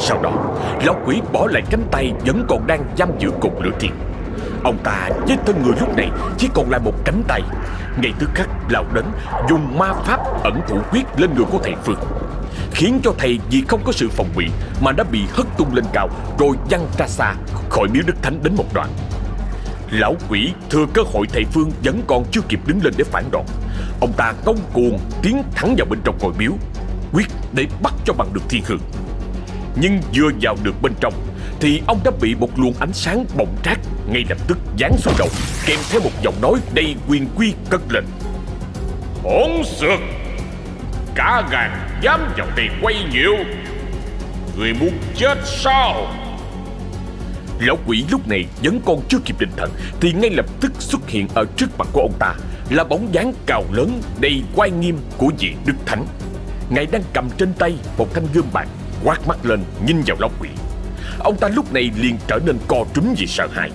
Sau đó, Lão quỷ bỏ lại cánh tay Vẫn còn đang giam giữ cục lửa kia. Ông ta với thân người lúc này, Chỉ còn lại một cánh tay. Ngay tức khắc, lão đến, Dùng ma pháp ẩn thủ quyết lên người của thầy Phương. Khiến cho thầy vì không có sự phòng bị Mà đã bị hất tung lên cao, Rồi văng ra xa, Khỏi miếu đức thánh đến một đoạn. Lão quỷ, thừa cơ hội thầy Phương Vẫn còn chưa kịp đứng lên để phản đòn Ông ta công cuồng tiến thẳng vào bên trong ngôi miếu, Quyết để bắt cho bằng được thiên hương. Nhưng vừa vào được bên trong Thì ông đã bị một luồng ánh sáng bồng trát Ngay lập tức giáng xuống đầu, Kèm theo một giọng nói đầy quyền quy cất lên. Hỗn xược! Cả ngàn dám vào đây quay nhiễu! Người muốn chết sao? Lão quỷ lúc này vẫn còn chưa kịp định thần Thì ngay lập tức xuất hiện ở trước mặt của ông ta. Là bóng dáng cao lớn, đầy quai nghiêm của vị Đức Thánh. Ngài đang cầm trên tay một thanh gươm bạc, Quát mắt lên, nhìn vào lão quỷ. Ông ta lúc này liền trở nên co trúm vì sợ hãi.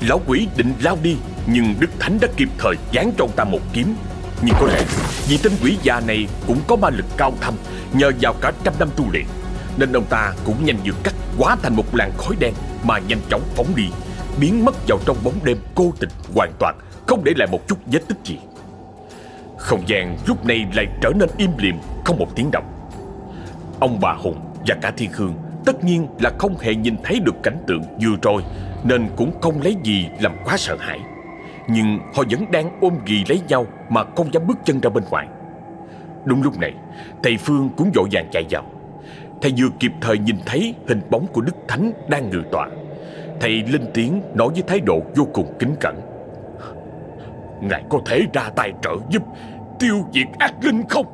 Lão quỷ định lao đi, Nhưng Đức Thánh đã kịp thời giáng cho ông ta một kiếm. Nhưng có lẽ vì tên quỷ già này cũng có ma lực cao thâm, Nhờ vào cả trăm năm tu luyện nên ông ta cũng nhanh như cắt, quá thành một làn khói đen Mà nhanh chóng phóng đi, Biến mất vào trong bóng đêm cô tịch hoàn toàn, Không để lại một chút vết tích gì. Không gian lúc này lại trở nên im lìm, Không một tiếng động. Ông bà Hùng và cả Thiên Khương Tất nhiên là không hề nhìn thấy được cảnh tượng vừa rồi, Nên cũng không lấy gì làm quá sợ hãi. Nhưng họ vẫn đang ôm ghì lấy nhau Mà không dám bước chân ra bên ngoài. Đúng lúc này, Thầy Phương cũng vội vàng chạy vào. Thầy vừa kịp thời nhìn thấy hình bóng của Đức Thánh đang ngự tọa. Thầy lên tiếng nói với thái độ vô cùng kính cẩn. Ngài có thể ra tay trợ giúp Tiêu diệt ác linh không?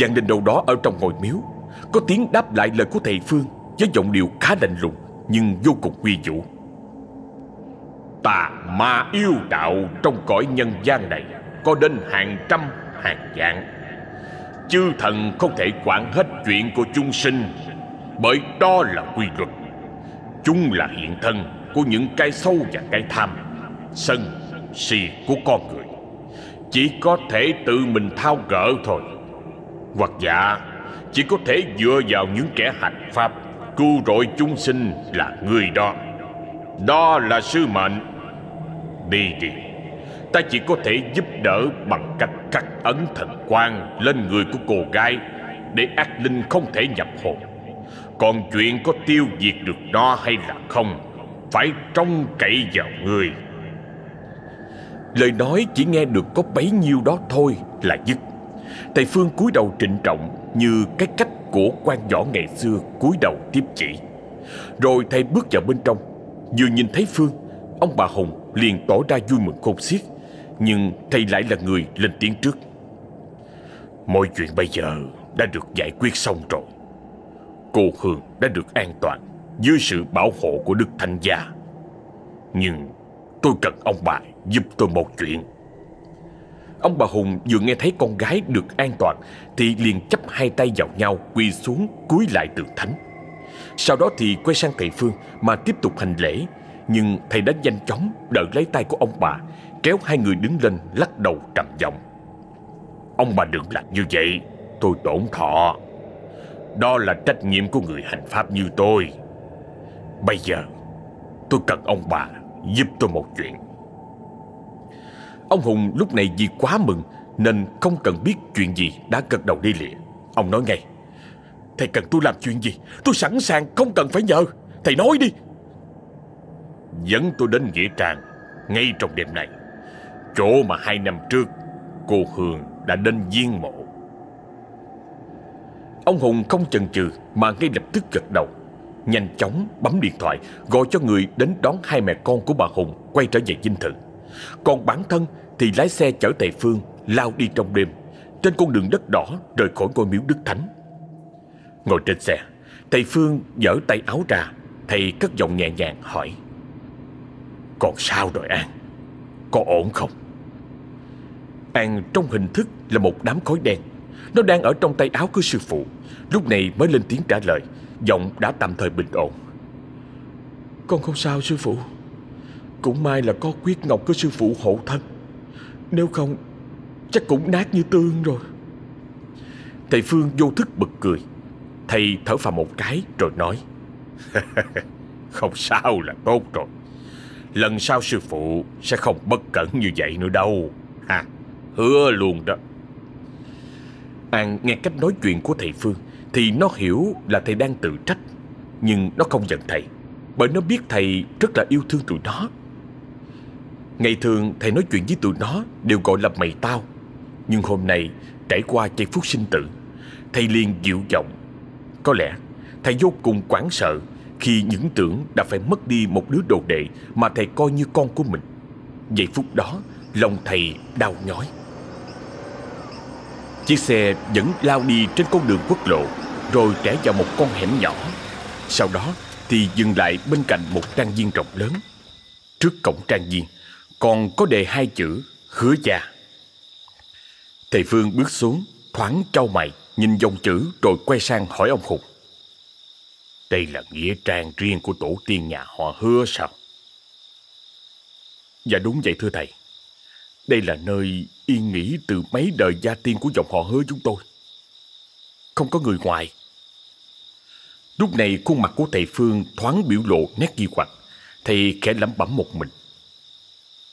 Giang lên đâu đó ở trong ngôi miếu, Có tiếng đáp lại lời của thầy Phương Với giọng điệu khá lạnh lùng Nhưng vô cùng uy vũ. Tà ma yêu đạo trong cõi nhân gian này Có đến hàng trăm hàng vạn. Chư thần không thể quản hết chuyện của chúng sinh Bởi đó là quy luật. Chúng là hiện thân của những cái sâu và cái tham Sân, si của con người. Chỉ có thể tự mình thao gỡ thôi. Hoặc dạ Chỉ có thể dựa vào những kẻ hành pháp Cứu rỗi chúng sinh là người đó. Đó là sứ mệnh. Đi đi. Ta chỉ có thể giúp đỡ bằng cách cắt ấn thần quan lên người của cô gái Để ác linh không thể nhập hồn. Còn chuyện có tiêu diệt được nó hay là không, Phải trông cậy vào người. Lời nói chỉ nghe được có bấy nhiêu đó thôi là dứt. Thầy Phương cúi đầu trịnh trọng Như cái cách của quan võ ngày xưa cúi đầu tiếp chỉ. Rồi thầy bước vào bên trong. Vừa nhìn thấy Phương, Ông bà Hùng liền tỏ ra vui mừng khôn xiết. Nhưng thầy lại là người lên tiếng trước. Mọi chuyện bây giờ đã được giải quyết xong rồi. Cô Hương đã được an toàn Dưới sự bảo hộ của Đức Thanh Gia. Nhưng tôi cần ông bà giúp tôi một chuyện. Ông bà Hùng vừa nghe thấy con gái được an toàn Thì liền chấp hai tay vào nhau Quỳ xuống cúi lại tượng thánh. Sau đó thì quay sang thầy Phương Mà tiếp tục hành lễ. Nhưng thầy đã nhanh chóng đỡ lấy tay của ông bà Kéo hai người đứng lên lắc đầu trầm giọng. Ông bà đừng làm như vậy, Tôi tổn thọ. Đó là trách nhiệm của người hành pháp như tôi. Bây giờ, Tôi cần ông bà giúp tôi một chuyện. Ông Hùng lúc này vì quá mừng Nên không cần biết chuyện gì đã gật đầu đi lịa Ông nói ngay, Thầy cần tôi làm chuyện gì? Tôi sẵn sàng, không cần phải nhờ. Thầy nói đi. Dẫn tôi đến Nghĩa Trang Ngay trong đêm này Chỗ mà hai năm trước Cô Hương đã đến viên mộ. Ông Hùng không chần chừ Mà ngay lập tức gật đầu, Nhanh chóng bấm điện thoại, Gọi cho người đến đón hai mẹ con của bà Hùng Quay trở về dinh thự. Còn bản thân thì lái xe chở Tề Phương Lao đi trong đêm, Trên con đường đất đỏ rời khỏi ngôi miếu Đức Thánh. Ngồi trên xe Thầy Phương dở tay áo ra, Thầy cất giọng nhẹ nhàng hỏi, Còn sao rồi An? Có ổn không? An trong hình thức là một đám khói đen. Nó đang ở trong tay áo của sư phụ. Lúc này mới lên tiếng trả lời. Giọng đã tạm thời bình ổn. Con không sao sư phụ. Cũng may là có quyết ngọc của sư phụ hộ thân. Nếu không Chắc cũng nát như tương rồi. Thầy Phương vô thức bật cười. Thầy thở phào một cái rồi nói. Không sao là tốt rồi. Lần sau sư phụ sẽ không bất cẩn như vậy nữa đâu. Ha Hứa luôn đó. An nghe cách nói chuyện của thầy Phương Thì nó hiểu là thầy đang tự trách, Nhưng nó không giận thầy, Bởi nó biết thầy rất là yêu thương tụi nó. Ngày thường thầy nói chuyện với tụi nó Đều gọi là mày tao, Nhưng hôm nay trải qua giây phút sinh tử, Thầy liền dịu giọng. Có lẽ thầy vô cùng quảng sợ Khi những tưởng đã phải mất đi một đứa đồ đệ Mà thầy coi như con của mình. Giây phút đó, Lòng thầy đau nhói. Chiếc xe vẫn lao đi trên con đường quốc lộ, Rồi rẽ vào một con hẻm nhỏ. Sau đó thì dừng lại bên cạnh một trang viên rộng lớn. Trước cổng trang viên, Còn có đề hai chữ, Hứa gia Thầy Phương bước xuống, Thoáng trao mày, Nhìn dòng chữ rồi quay sang hỏi ông Hùng. Đây là nghĩa trang riêng của tổ tiên nhà họ hứa sao? Dạ đúng vậy thưa thầy. Đây là nơi yên nghỉ từ mấy đời gia tiên của dòng họ hứa chúng tôi. Không có người ngoài. Lúc này khuôn mặt của thầy Phương thoáng biểu lộ nét nghi hoặc. Thầy khẽ lẩm bẩm một mình.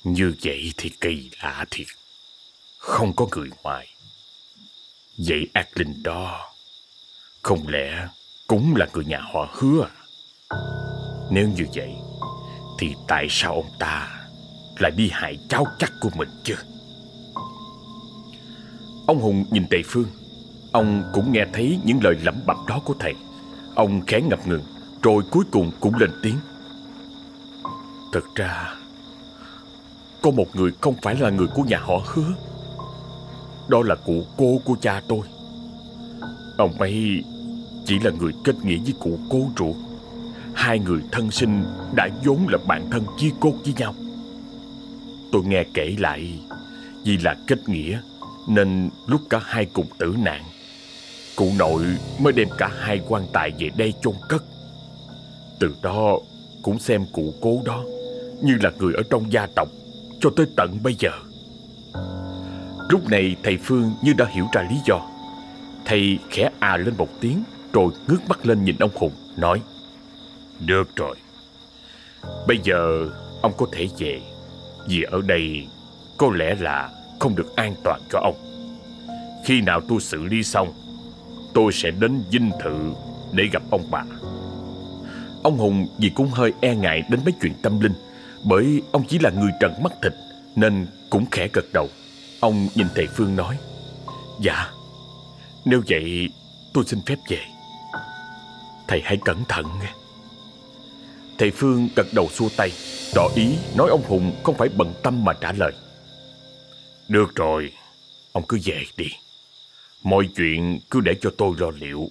Như vậy thì kỳ lạ thiệt. Không có người ngoài. Vậy ác linh đó, Không lẽ cũng là người nhà họ hứa à? Nếu như vậy, Thì tại sao ông ta Lại đi hại cháu chắc của mình chứ Ông Hùng nhìn Tề Phương. Ông cũng nghe thấy những lời lẩm bẩm đó của thầy. Ông khẽ ngập ngừng, Rồi cuối cùng cũng lên tiếng. Thật ra, Có một người không phải là người của nhà họ hứa. Đó là cụ cô của cha tôi. Ông ấy chỉ là người kết nghĩa với cụ cô ruột. Hai người thân sinh đã vốn là bạn thân chia cốt với nhau. Tôi nghe kể lại Vì là kết nghĩa nên lúc cả hai cùng tử nạn, Cụ nội mới đem cả hai quan tài về đây chôn cất. Từ đó cũng xem cụ cố đó Như là người ở trong gia tộc Cho tới tận bây giờ. Lúc này thầy Phương như đã hiểu ra lý do, Thầy khẽ à lên một tiếng Rồi ngước mắt lên nhìn ông Hùng, Nói, Được rồi, Bây giờ ông có thể về, Vì ở đây Có lẽ là không được an toàn cho ông. Khi nào tôi xử lý xong, Tôi sẽ đến dinh thự Để gặp ông bà. Ông Hùng vì cũng hơi e ngại đến mấy chuyện tâm linh, Bởi ông chỉ là người trần mắt thịt Nên cũng khẽ gật đầu. Ông nhìn thầy Phương nói Dạ Nếu vậy tôi xin phép về. Thầy hãy cẩn thận nghe. Thầy Phương gật đầu xua tay, Tỏ ý nói ông Hùng không phải bận tâm mà trả lời. Được rồi Ông cứ về đi. Mọi chuyện cứ để cho tôi lo liệu.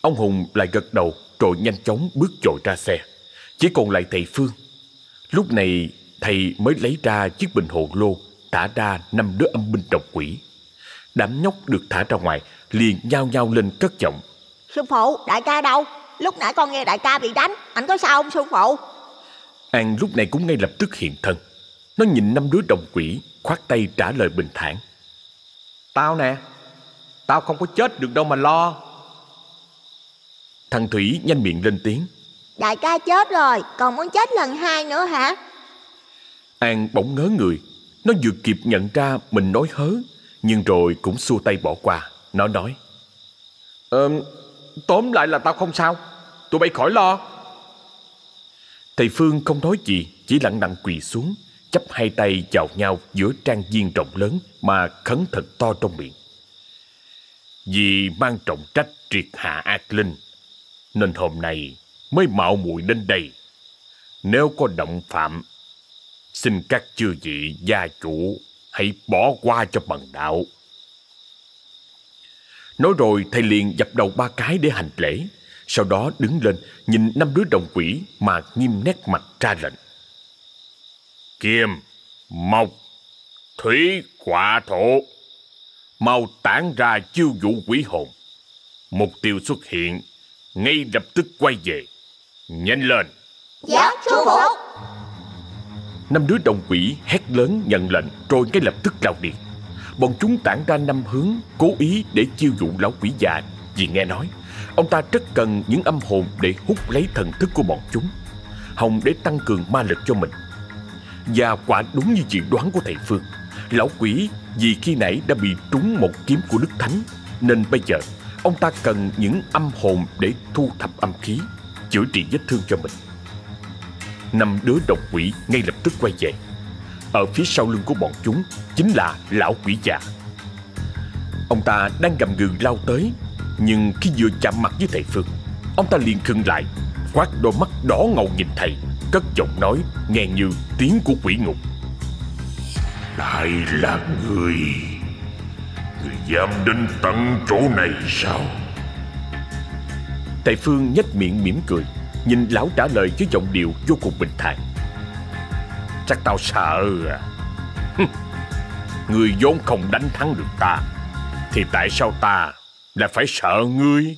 Ông Hùng lại gật đầu Rồi nhanh chóng bước dội ra xe. Chỉ còn lại thầy Phương. Lúc này thầy mới lấy ra chiếc bình hồ lô Thả ra năm đứa âm binh độc quỷ. Đám nhóc được thả ra ngoài Liền nhao nhao lên cất giọng. Sư phụ, đại ca đâu? Lúc nãy con nghe đại ca bị đánh Anh có sao không sư phụ? An lúc này cũng ngay lập tức hiện thân Nó nhìn năm đứa đồng quỷ Khoát tay trả lời bình thản. Tao nè Tao không có chết được đâu mà lo. Thằng Thủy nhanh miệng lên tiếng. Đại ca chết rồi Còn muốn chết lần hai nữa hả? An bỗng ngớ người. Nó vừa kịp nhận ra mình nói hớ Nhưng rồi cũng xua tay bỏ qua. Nó nói Ờ, tóm lại là tao không sao. Tụi bay khỏi lo. Thầy Phương không nói gì Chỉ lặng lặng quỳ xuống chắp hai tay chào nhau giữa trang viên rộng lớn mà khấn thật to trong miệng. Vì mang trọng trách triệt hạ ác linh, nên hôm nay mới mạo muội đến đây. Nếu có động phạm, xin các chư vị gia chủ hãy bỏ qua cho bằng đạo. Nói rồi thầy liền dập đầu ba cái để hành lễ, sau đó đứng lên nhìn năm đứa đồng quỷ mà nghiêm nét mặt ra lệnh. Kim, Mộc, Thủy, Quả Thổ. Mau tản ra chiêu dụ quỷ hồn. Mục tiêu xuất hiện Ngay lập tức quay về. Nhanh lên. Dạ sư phụ Năm đứa đồng quỷ hét lớn nhận lệnh Rồi ngay lập tức lao điện Bọn chúng tản ra năm hướng Cố ý để chiêu dụ lão quỷ già. Vì nghe nói Ông ta rất cần những âm hồn để hút lấy thần thức của bọn chúng. Hồng để tăng cường ma lực cho mình và quả đúng như dự đoán của thầy Phương. Lão quỷ, vì khi nãy đã bị trúng một kiếm của Đức Thánh, Nên bây giờ ông ta cần những âm hồn để thu thập âm khí, Chữa trị vết thương cho mình. Năm đứa độc quỷ ngay lập tức quay về. Ở phía sau lưng của bọn chúng Chính là lão quỷ già. Ông ta đang gầm gừ lao tới, Nhưng khi vừa chạm mặt với thầy Phương, Ông ta liền khựng lại Quát đôi mắt đỏ ngầu nhìn thầy Cất giọng nói nghe như tiếng của quỷ ngục. Lại là người Người dám đến tận chỗ này sao? Thầy Phương nhếch miệng mỉm cười Nhìn lão trả lời với giọng điệu vô cùng bình thản. Chắc tao sợ à. Người vốn không đánh thắng được ta Thì tại sao ta lại phải sợ ngươi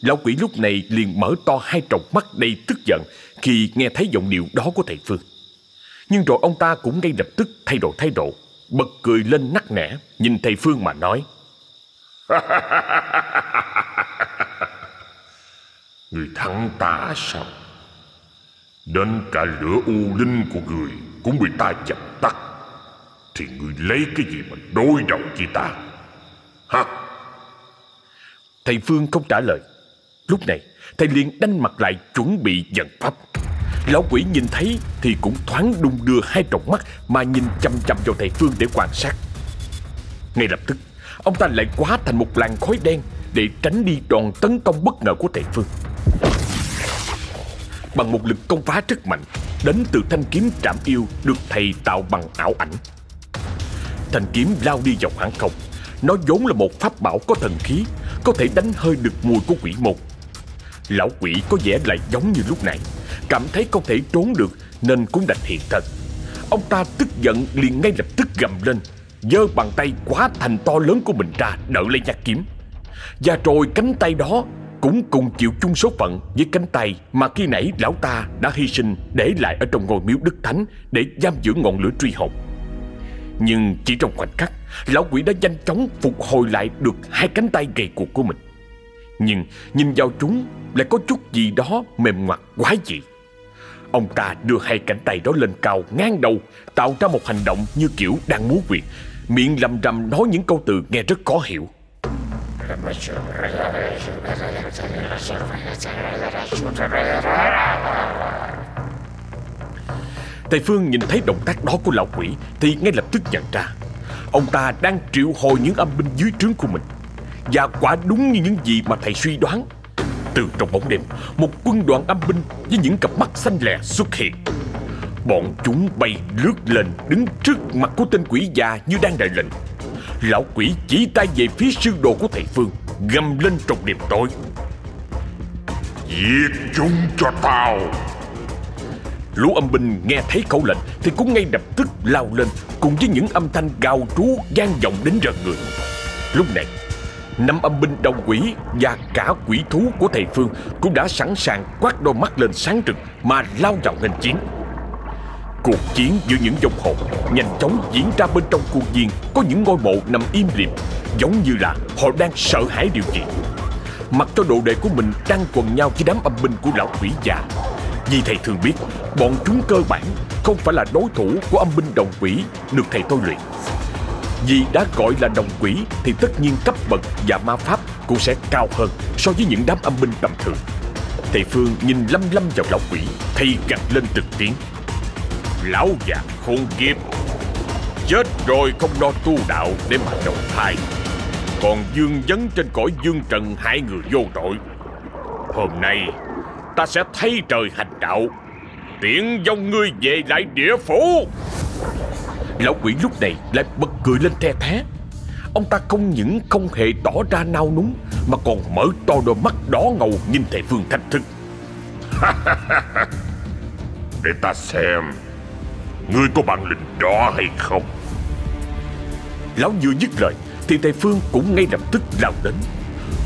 Lão quỷ lúc này liền mở to hai tròng mắt đầy tức giận khi nghe thấy giọng điệu đó của thầy Phương. Nhưng rồi ông ta cũng ngay lập tức thay đổi thái độ Bật cười lên nắc nẻ Nhìn thầy Phương mà nói. Người thắng ta sao? Đến cả lửa u linh của người Cũng bị ta dập tắt. Thì người lấy cái gì mà đối đầu với ta? Hả? Thầy Phương không trả lời Lúc này, thầy liền đanh mặt lại chuẩn bị giận pháp. Lão quỷ nhìn thấy thì cũng thoáng đung đưa hai tròng mắt Mà nhìn chăm chăm vào thầy Phương để quan sát. Ngay lập tức, Ông ta lại quá thành một làn khói đen Để tránh đi đòn tấn công bất ngờ của thầy Phương. Bằng một lực công phá rất mạnh, Đến từ thanh kiếm trạm yêu Được thầy tạo bằng ảo ảnh. Thanh kiếm lao đi vào khoảng không, Nó vốn là một pháp bảo có thần khí, Có thể đánh hơi được mùi của quỷ môn. Lão quỷ có vẻ lại giống như lúc nãy Cảm thấy không thể trốn được Nên cũng đành hiện thân Ông ta tức giận liền ngay lập tức gầm lên giơ bàn tay quá thành to lớn của mình ra đỡ lấy nhát kiếm Và rồi cánh tay đó cũng cùng chịu chung số phận với cánh tay mà khi nãy lão ta đã hy sinh để lại ở trong ngôi miếu đức thánh để giam giữ ngọn lửa truy hồn. Nhưng chỉ trong khoảnh khắc, lão quỷ đã nhanh chóng phục hồi lại được hai cánh tay gầy cuộc của mình. Nhưng nhìn vào chúng lại có chút gì đó mềm ngoặt quái dị. Ông ta đưa hai cánh tay đó lên cao ngang đầu, tạo ra một hành động như kiểu đang múa quyền, miệng lầm rầm nói những câu từ nghe rất khó hiểu. Thầy Phương nhìn thấy động tác đó của lão quỷ Thì ngay lập tức nhận ra Ông ta đang triệu hồi những âm binh dưới trướng của mình và quả đúng như những gì mà thầy suy đoán. Từ trong bóng đêm Một quân đoàn âm binh với những cặp mắt xanh lè xuất hiện. Bọn chúng bay lướt lên đứng trước mặt của tên quỷ già như đang đợi lệnh. Lão quỷ chỉ tay về phía sư đồ của thầy Phương Gầm lên trong đêm tối. Giết chúng cho tao. Lũ âm binh nghe thấy khẩu lệnh Thì cũng ngay lập tức lao lên Cùng với những âm thanh gào trú gian vọng đến rợn người. Lúc này Năm âm binh đồng quỷ và cả quỷ thú của thầy Phương Cũng đã sẵn sàng quát đôi mắt lên sáng rực Mà lao vào nghênh chiến Cuộc chiến giữa những dòng hồn nhanh chóng diễn ra bên trong khuôn viên có những ngôi mộ nằm im lìm, giống như là họ đang sợ hãi điều gì. Mặc cho đồ đệ của mình đang quần nhau với đám âm binh của lão quỷ già. Vì thầy thường biết, bọn chúng cơ bản không phải là đối thủ của âm binh đồng quỷ được thầy tôi luyện. Vì đã gọi là đồng quỷ thì tất nhiên cấp bậc và ma pháp cũng sẽ cao hơn so với những đám âm binh tầm thường. Thầy Phương nhìn lâm lâm vào lão quỷ, thầy gặt lên từng tiếng. Lão già khôn kiếp Chết rồi không lo tu đạo để mà đầu thai Còn dương dấn trên cõi dương trần hai người vô tội Hôm nay ta sẽ thay trời hành đạo Tiện dòng ngươi về lại địa phủ Lão quỷ lúc này lại bật cười lên the thé. Ông ta không những không hề tỏ ra nao núng Mà còn mở to đôi mắt đỏ ngầu nhìn thầy Phương thách thức Để ta xem Ngươi có bản lĩnh đó hay không? Lão vừa dứt lời Thì thầy Phương cũng ngay lập tức lao đến.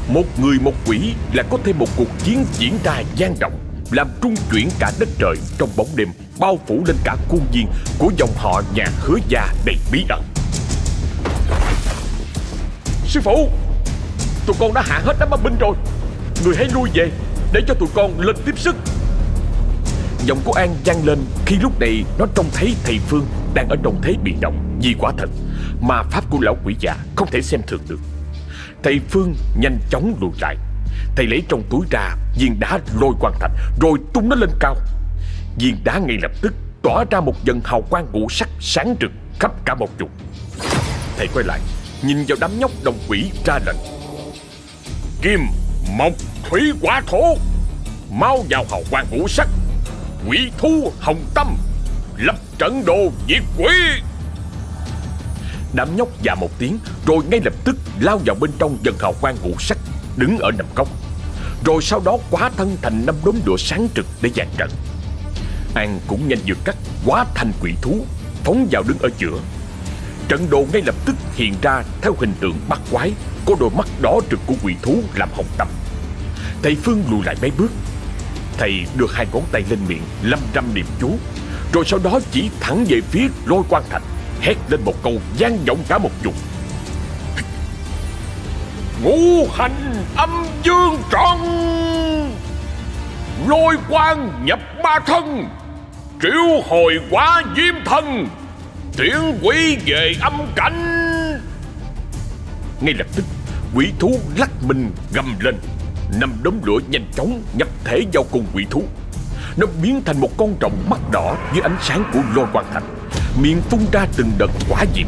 Một người một quỷ là có thêm một cuộc chiến diễn ra gian động Làm trung chuyển cả đất trời trong bóng đêm Bao phủ lên cả khuôn viên của dòng họ nhà hứa gia đầy bí ẩn Sư phụ, Tụi con đã hạ hết đám ma binh rồi Người hãy lui về, Để cho tụi con lên tiếp sức Giọng của An vang lên khi lúc này nó trông thấy thầy Phương đang ở trong thế bị động, vì quả thật mà pháp của lão quỷ già không thể xem thường được. Thầy Phương nhanh chóng lùi lại. Thầy lấy trong túi ra viên đá lôi quan thạch, rồi tung nó lên cao. Viên đá ngay lập tức tỏa ra một dần hào quang ngũ sắc sáng rực khắp cả một vùng. Thầy quay lại, nhìn vào đám nhóc đồng quỷ ra lệnh. Kim, mộc, thủy, quả thổ Mau vào hào quang ngũ sắc Quỷ thu hồng tâm Lập trận đồ diệt quỷ Đám nhóc dạ một tiếng Rồi ngay lập tức lao vào bên trong dần hào quang ngũ sắc Đứng ở nằm góc Rồi sau đó quá thân thành năm đốm lửa sáng trực để dàn trận An cũng nhanh vượt cắt quá thành quỷ thú, Phóng vào đứng ở giữa. Trận đồ ngay lập tức hiện ra theo hình tượng bắt quái, Có đôi mắt đỏ trực của quỷ thú làm hồng tâm Thầy Phương lùi lại mấy bước. Thầy đưa hai ngón tay lên miệng, Lâm râm niệm chú, Rồi sau đó chỉ thẳng về phía lôi quan thành, Hét lên một câu gian vọng cả một vùng. Ngũ hành âm dương tròn, Lôi quan nhập ba thân. Triệu hồi quá diêm thân Tiễn quỷ về âm cảnh. Ngay lập tức, Quỷ thú lắc mình gầm lên. Năm đốm lửa nhanh chóng nhập thể vào cùng quỷ thú. Nó biến thành một con rồng mắt đỏ Dưới ánh sáng của lôi quan thành. Miệng phun ra từng đợt quả diệm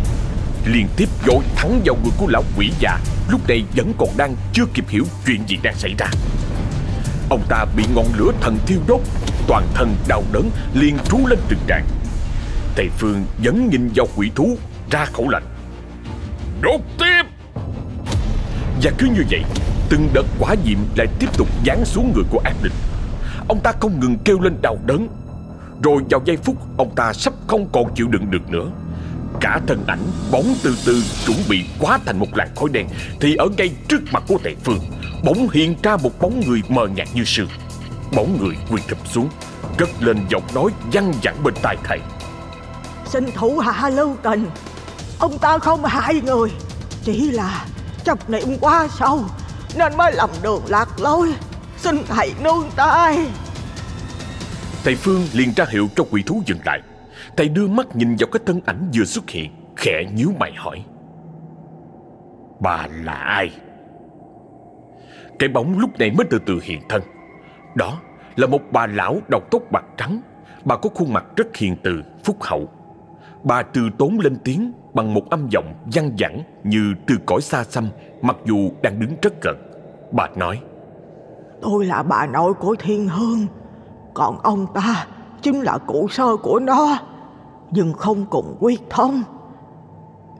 Liên tiếp dội thẳng vào người của lão quỷ già. Lúc này vẫn còn đang chưa kịp hiểu chuyện gì đang xảy ra. Ông ta bị ngọn lửa thần thiêu đốt Toàn thân đau đớn, liền trú lên từng trạng Thầy Phương vẫn nhìn vào quỷ thú, Ra khẩu lệnh. Đốt tiếp! Và cứ như vậy, Từng đợt quả diệm lại tiếp tục giáng xuống người của ác linh Ông ta không ngừng kêu lên đau đớn. Rồi vào giây phút, Ông ta sắp không còn chịu đựng được nữa. Cả thân ảnh bóng từ từ chuẩn bị quá thành một làn khói đen, Thì ở ngay trước mặt của thầy Phương, Bỗng hiện ra một bóng người mờ nhạt như sương. Bóng người quỳ thụp xuống Cất lên giọng nói văng vẳng bên tai thầy. Xin thủ hạ lưu tình. Ông ta không hại người Chỉ là chấp niệm quá sâu Nên mới lầm đường lạc lối. Xin thầy nương tay. Thầy Phương liền ra hiệu cho quỷ thú dừng lại. Thầy đưa mắt nhìn vào cái thân ảnh vừa xuất hiện Khẽ nhíu mày hỏi. Bà là ai? Cái bóng lúc này mới từ từ hiện thân đó là một bà lão đầu tóc bạc trắng. Bà có khuôn mặt rất hiền từ, phúc hậu. Bà từ tốn lên tiếng bằng một âm giọng văng vẳng như từ cõi xa xăm mặc dù đang đứng rất gần. Bà nói Tôi là bà nội của Thiên Hương Còn ông ta chính là cụ sơ của nó Nhưng không cùng quyết thông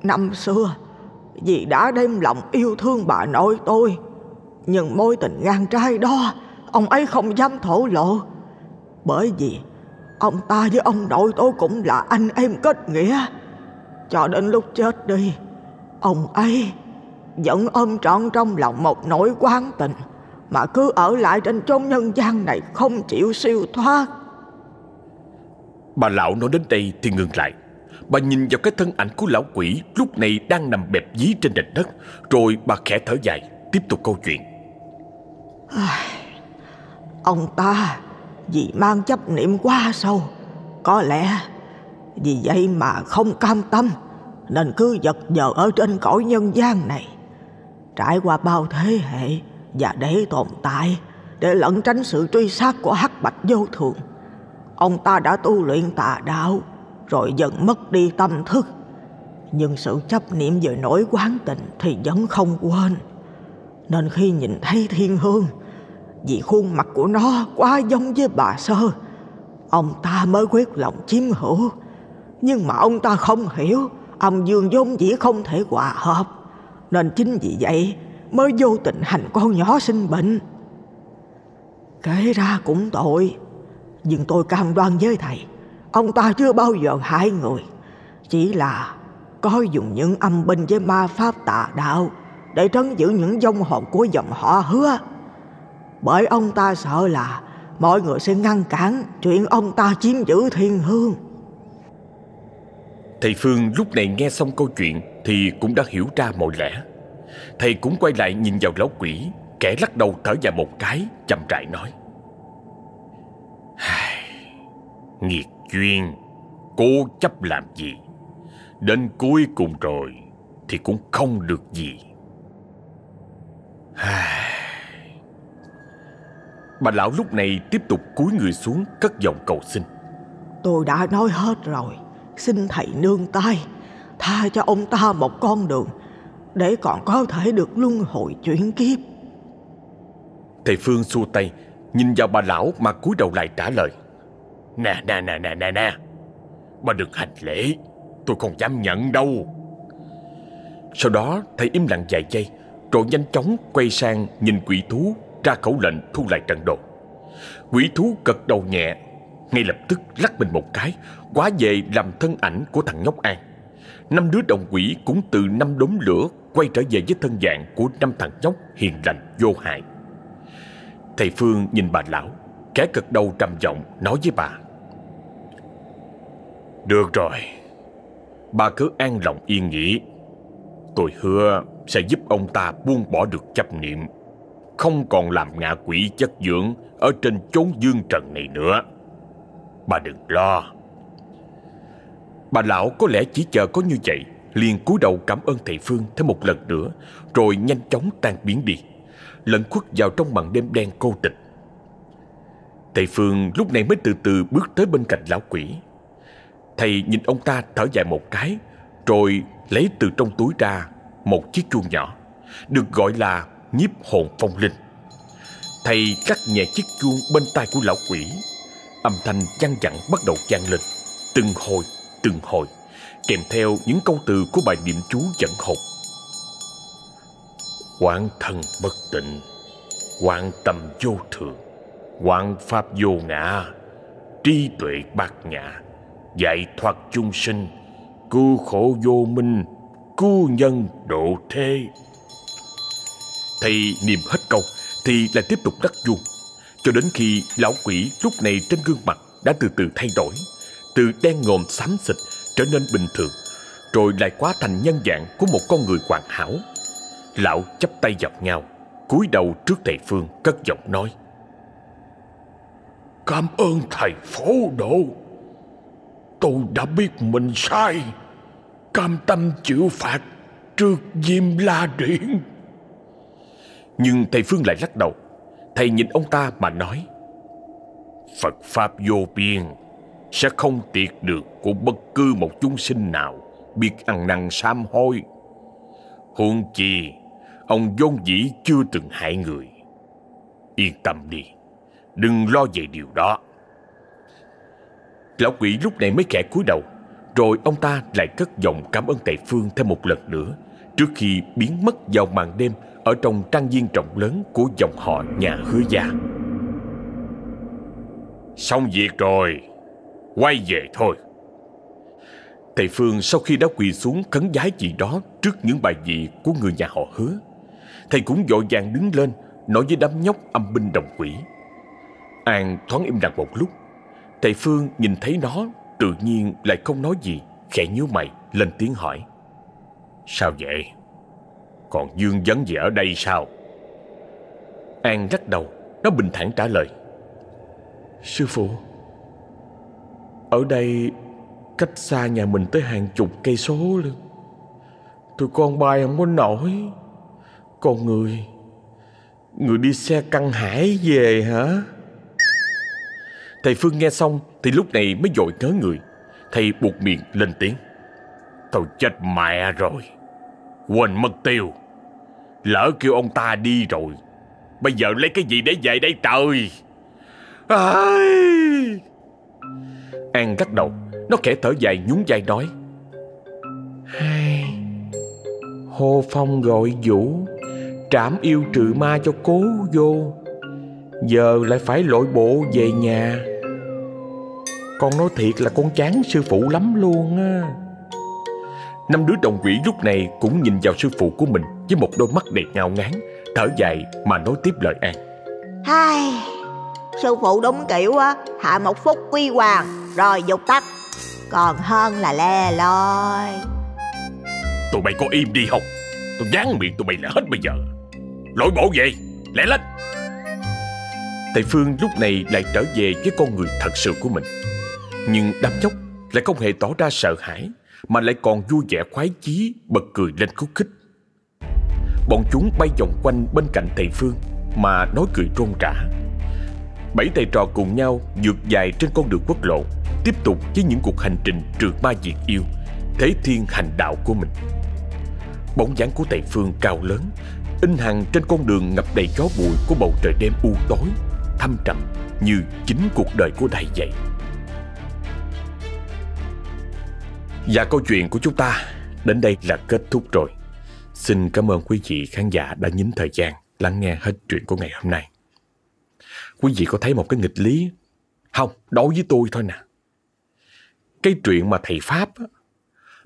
Năm xưa Dì đã đem lòng yêu thương bà nội tôi Nhưng mối tình ngang trai đó Ông ấy không dám thổ lộ. Bởi vì Ông ta với ông nội tôi cũng là anh em kết nghĩa. Cho đến lúc chết đi Ông ấy Vẫn ôm trọn trong lòng một nỗi quan tình Mà cứ ở lại trên chốn nhân gian này Không chịu siêu thoát. Bà lão nói đến đây thì ngừng lại. Bà nhìn vào cái thân ảnh của lão quỷ Lúc này đang nằm bẹp dí trên nền đất Rồi bà khẽ thở dài Tiếp tục câu chuyện Ông ta vì mang chấp niệm quá sâu. Có lẽ vì vậy mà không cam tâm, Nên cứ giật giờ ở trên cõi nhân gian này. Trải qua bao thế hệ Và để tồn tại, Để lẩn tránh sự truy sát của hắc bạch vô thường Ông ta đã tu luyện tà đạo, Rồi dần mất đi tâm thức. Nhưng sự chấp niệm về nỗi quán tình Thì vẫn không quên. Nên khi nhìn thấy thiên hương vì khuôn mặt của nó quá giống với bà Sơ. Ông ta mới quyết lòng chiếm hữu. Nhưng mà ông ta không hiểu, Âm dương vốn dĩ không thể hòa hợp. Nên chính vì vậy Mới vô tình hành con nhỏ sinh bệnh. Kể ra cũng tội, Nhưng tôi cam đoan với thầy, Ông ta chưa bao giờ hại người. Chỉ là Có dùng những âm binh với ma pháp tà đạo Để trấn giữ những vong hồn của dòng họ hứa bởi ông ta sợ là mọi người sẽ ngăn cản chuyện ông ta chiếm giữ thiên hương. Thầy Phương lúc này nghe xong câu chuyện thì cũng đã hiểu ra mọi lẽ. Thầy cũng quay lại nhìn vào lão quỷ, kẻ lắc đầu thở dài một cái, chậm rãi nói. Nghiệt duyên, cô chấp làm gì? Đến cuối cùng rồi thì cũng không được gì. Bà lão lúc này tiếp tục cúi người xuống cất giọng cầu xin. Tôi đã nói hết rồi. Xin thầy nương tay Tha cho ông ta một con đường Để còn có thể được luân hồi chuyển kiếp. Thầy Phương xua tay Nhìn vào bà lão mà cúi đầu lại trả lời. Nè nè nè nè nè nè Bà đừng hành lễ Tôi không dám nhận đâu. Sau đó thầy im lặng vài giây Rồi nhanh chóng quay sang nhìn quỷ thú ra khẩu lệnh thu lại trận đồ. Quỷ thú gật đầu nhẹ, ngay lập tức lắc mình một cái, quá về làm thân ảnh của thằng nhóc An. Năm đứa đồng quỷ cũng từ năm đốm lửa quay trở về với thân dạng của năm thằng nhóc hiền lành vô hại. Thầy Phương nhìn bà lão, kẻ gật đầu trầm giọng nói với bà. Được rồi Bà cứ an lòng yên nghỉ Tôi hứa sẽ giúp ông ta buông bỏ được chấp niệm không còn làm ngạ quỷ chất dưỡng Ở trên chốn dương trần này nữa. Bà đừng lo. Bà lão có lẽ chỉ chờ có như vậy, liền cúi đầu cảm ơn thầy Phương thêm một lần nữa, Rồi nhanh chóng tan biến đi. Lẫn khuất vào trong màn đêm đen cô tịch. Thầy Phương lúc này mới từ từ bước tới bên cạnh lão quỷ. Thầy nhìn ông ta thở dài một cái, Rồi lấy từ trong túi ra một chiếc chuông nhỏ, Được gọi là nhiếp hồn phong linh. Thầy cắt nhẹ chiếc chuông bên tai của lão quỷ Âm thanh chăn dặn bắt đầu vang lên Từng hồi, từng hồi Kèm theo những câu từ của bài niệm chú dẫn hồn. Quán thân bất tịnh Quán tâm vô thường Quán pháp vô ngã Trí tuệ bát nhã Dạy thoát chung sinh Cứu khổ vô minh Cứu nhân độ thế. Thầy niệm hết câu, Thì lại tiếp tục đắc vuông. Cho đến khi lão quỷ lúc này trên gương mặt Đã từ từ thay đổi, Từ đen ngòm xám xịt trở nên bình thường, Rồi lại quá thành nhân dạng Của một con người hoàn hảo. Lão chắp tay dọc nhau cúi đầu trước thầy Phương, cất giọng nói, Cảm ơn thầy phổ độ. Tôi đã biết mình sai. Cam tâm chịu phạt Trước diêm la điện nhưng thầy Phương lại lắc đầu. Thầy nhìn ông ta mà nói, Phật Pháp vô biên, Sẽ không tiệt được của bất cứ một chúng sinh nào, Biết ăn năn sám hối. Huống chi, Ông vốn dĩ chưa từng hại người. Yên tâm đi, Đừng lo về điều đó. Lão quỷ lúc này mới khẽ cúi đầu, Rồi ông ta lại cất giọng cảm ơn Tề Phương thêm một lần nữa, Trước khi biến mất vào màn đêm ở trong trang viên rộng lớn của dòng họ nhà hứa gia. Xong việc rồi Quay về thôi. Tề Phương sau khi đã quỳ xuống khấn giái gì đó Trước những bài vị của người nhà họ hứa Thầy cũng vội vàng đứng lên Nói với đám nhóc âm binh đồng quỷ. An thoáng im lặng một lúc Thầy Phương nhìn thấy nó Tự nhiên lại không nói gì Khẽ nhíu mày lên tiếng hỏi. Sao vậy còn Dương vấn gì ở đây sao? An rắc đầu, Nó bình thản trả lời. Sư phụ, Ở đây Cách xa nhà mình tới hàng chục cây số luôn Tụi con bay không có nổi. Con người Người đi xe căng hải về hả? Thầy Phương nghe xong Thì lúc này mới dội ngớ người. Thầy buộc miệng lên tiếng. Tao chết mẹ rồi. Quên mất tiêu. Lỡ kêu ông ta đi rồi, Bây giờ lấy cái gì để về đây trời? Ai... An gắt đầu, Nó khẽ thở dài nhún vai nói. Hai... Hô Phong gọi Vũ, Trảm yêu trừ ma cho cố vô. Giờ lại phải lội bộ về nhà. Con nói thiệt là con chán sư phụ lắm luôn á. Năm đứa đồng quỷ lúc này cũng nhìn vào sư phụ của mình Với một đôi mắt đầy ngao ngán Thở dài mà nói tiếp lời An. Hai, sư phụ đúng kiểu á Hạ một phút quy hoàng Rồi dục tắt. Còn hơn là le loi. Tụi bay có im đi không? Tôi dán miệng tụi bay là hết bây giờ. Lội bộ về Lẹ lên. Thầy Phương lúc này lại trở về với con người thật sự của mình. Nhưng đám nhóc lại không hề tỏ ra sợ hãi mà lại còn vui vẻ khoái chí, Bật cười lên khúc khích. Bọn chúng bay vòng quanh bên cạnh thầy Phương, Mà nói cười rôn rã Bảy thầy trò cùng nhau vượt dài trên con đường quốc lộ, Tiếp tục với những cuộc hành trình trượt ma diệt yêu, Thế thiên hành đạo của mình. Bóng dáng của thầy Phương cao lớn, In hằng trên con đường ngập đầy gió bụi của bầu trời đêm u tối, Thâm trầm như chính cuộc đời của thầy vậy. Và câu chuyện của chúng ta đến đây là kết thúc rồi. Xin cảm ơn quý vị khán giả đã nhín thời gian lắng nghe hết chuyện của ngày hôm nay. Quý vị có thấy một cái nghịch lý Không, đối với tôi thôi nè. Cái chuyện mà thầy Pháp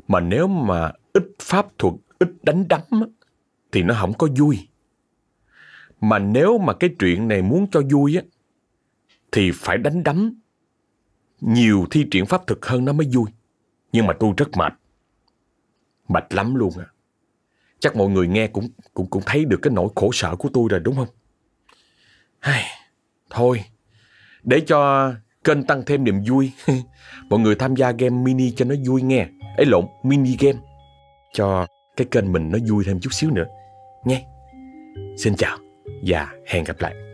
Mà nếu mà ít pháp thuật, ít đánh đấm Thì nó không có vui. Mà nếu mà cái chuyện này muốn cho vui á Thì phải đánh đấm. Nhiều thi triển pháp thực hơn nó mới vui. Nhưng mà tôi rất mệt. Mệt lắm luôn à. Chắc mọi người nghe cũng cũng cũng thấy được cái nỗi khổ sở của tôi rồi đúng không? Hay, thôi, để cho kênh tăng thêm niềm vui, mọi người tham gia game mini cho nó vui nghe. Ấy lộn, mini game. Cho cái kênh mình nó vui thêm chút xíu nữa. Nghe. Xin chào và hẹn gặp lại.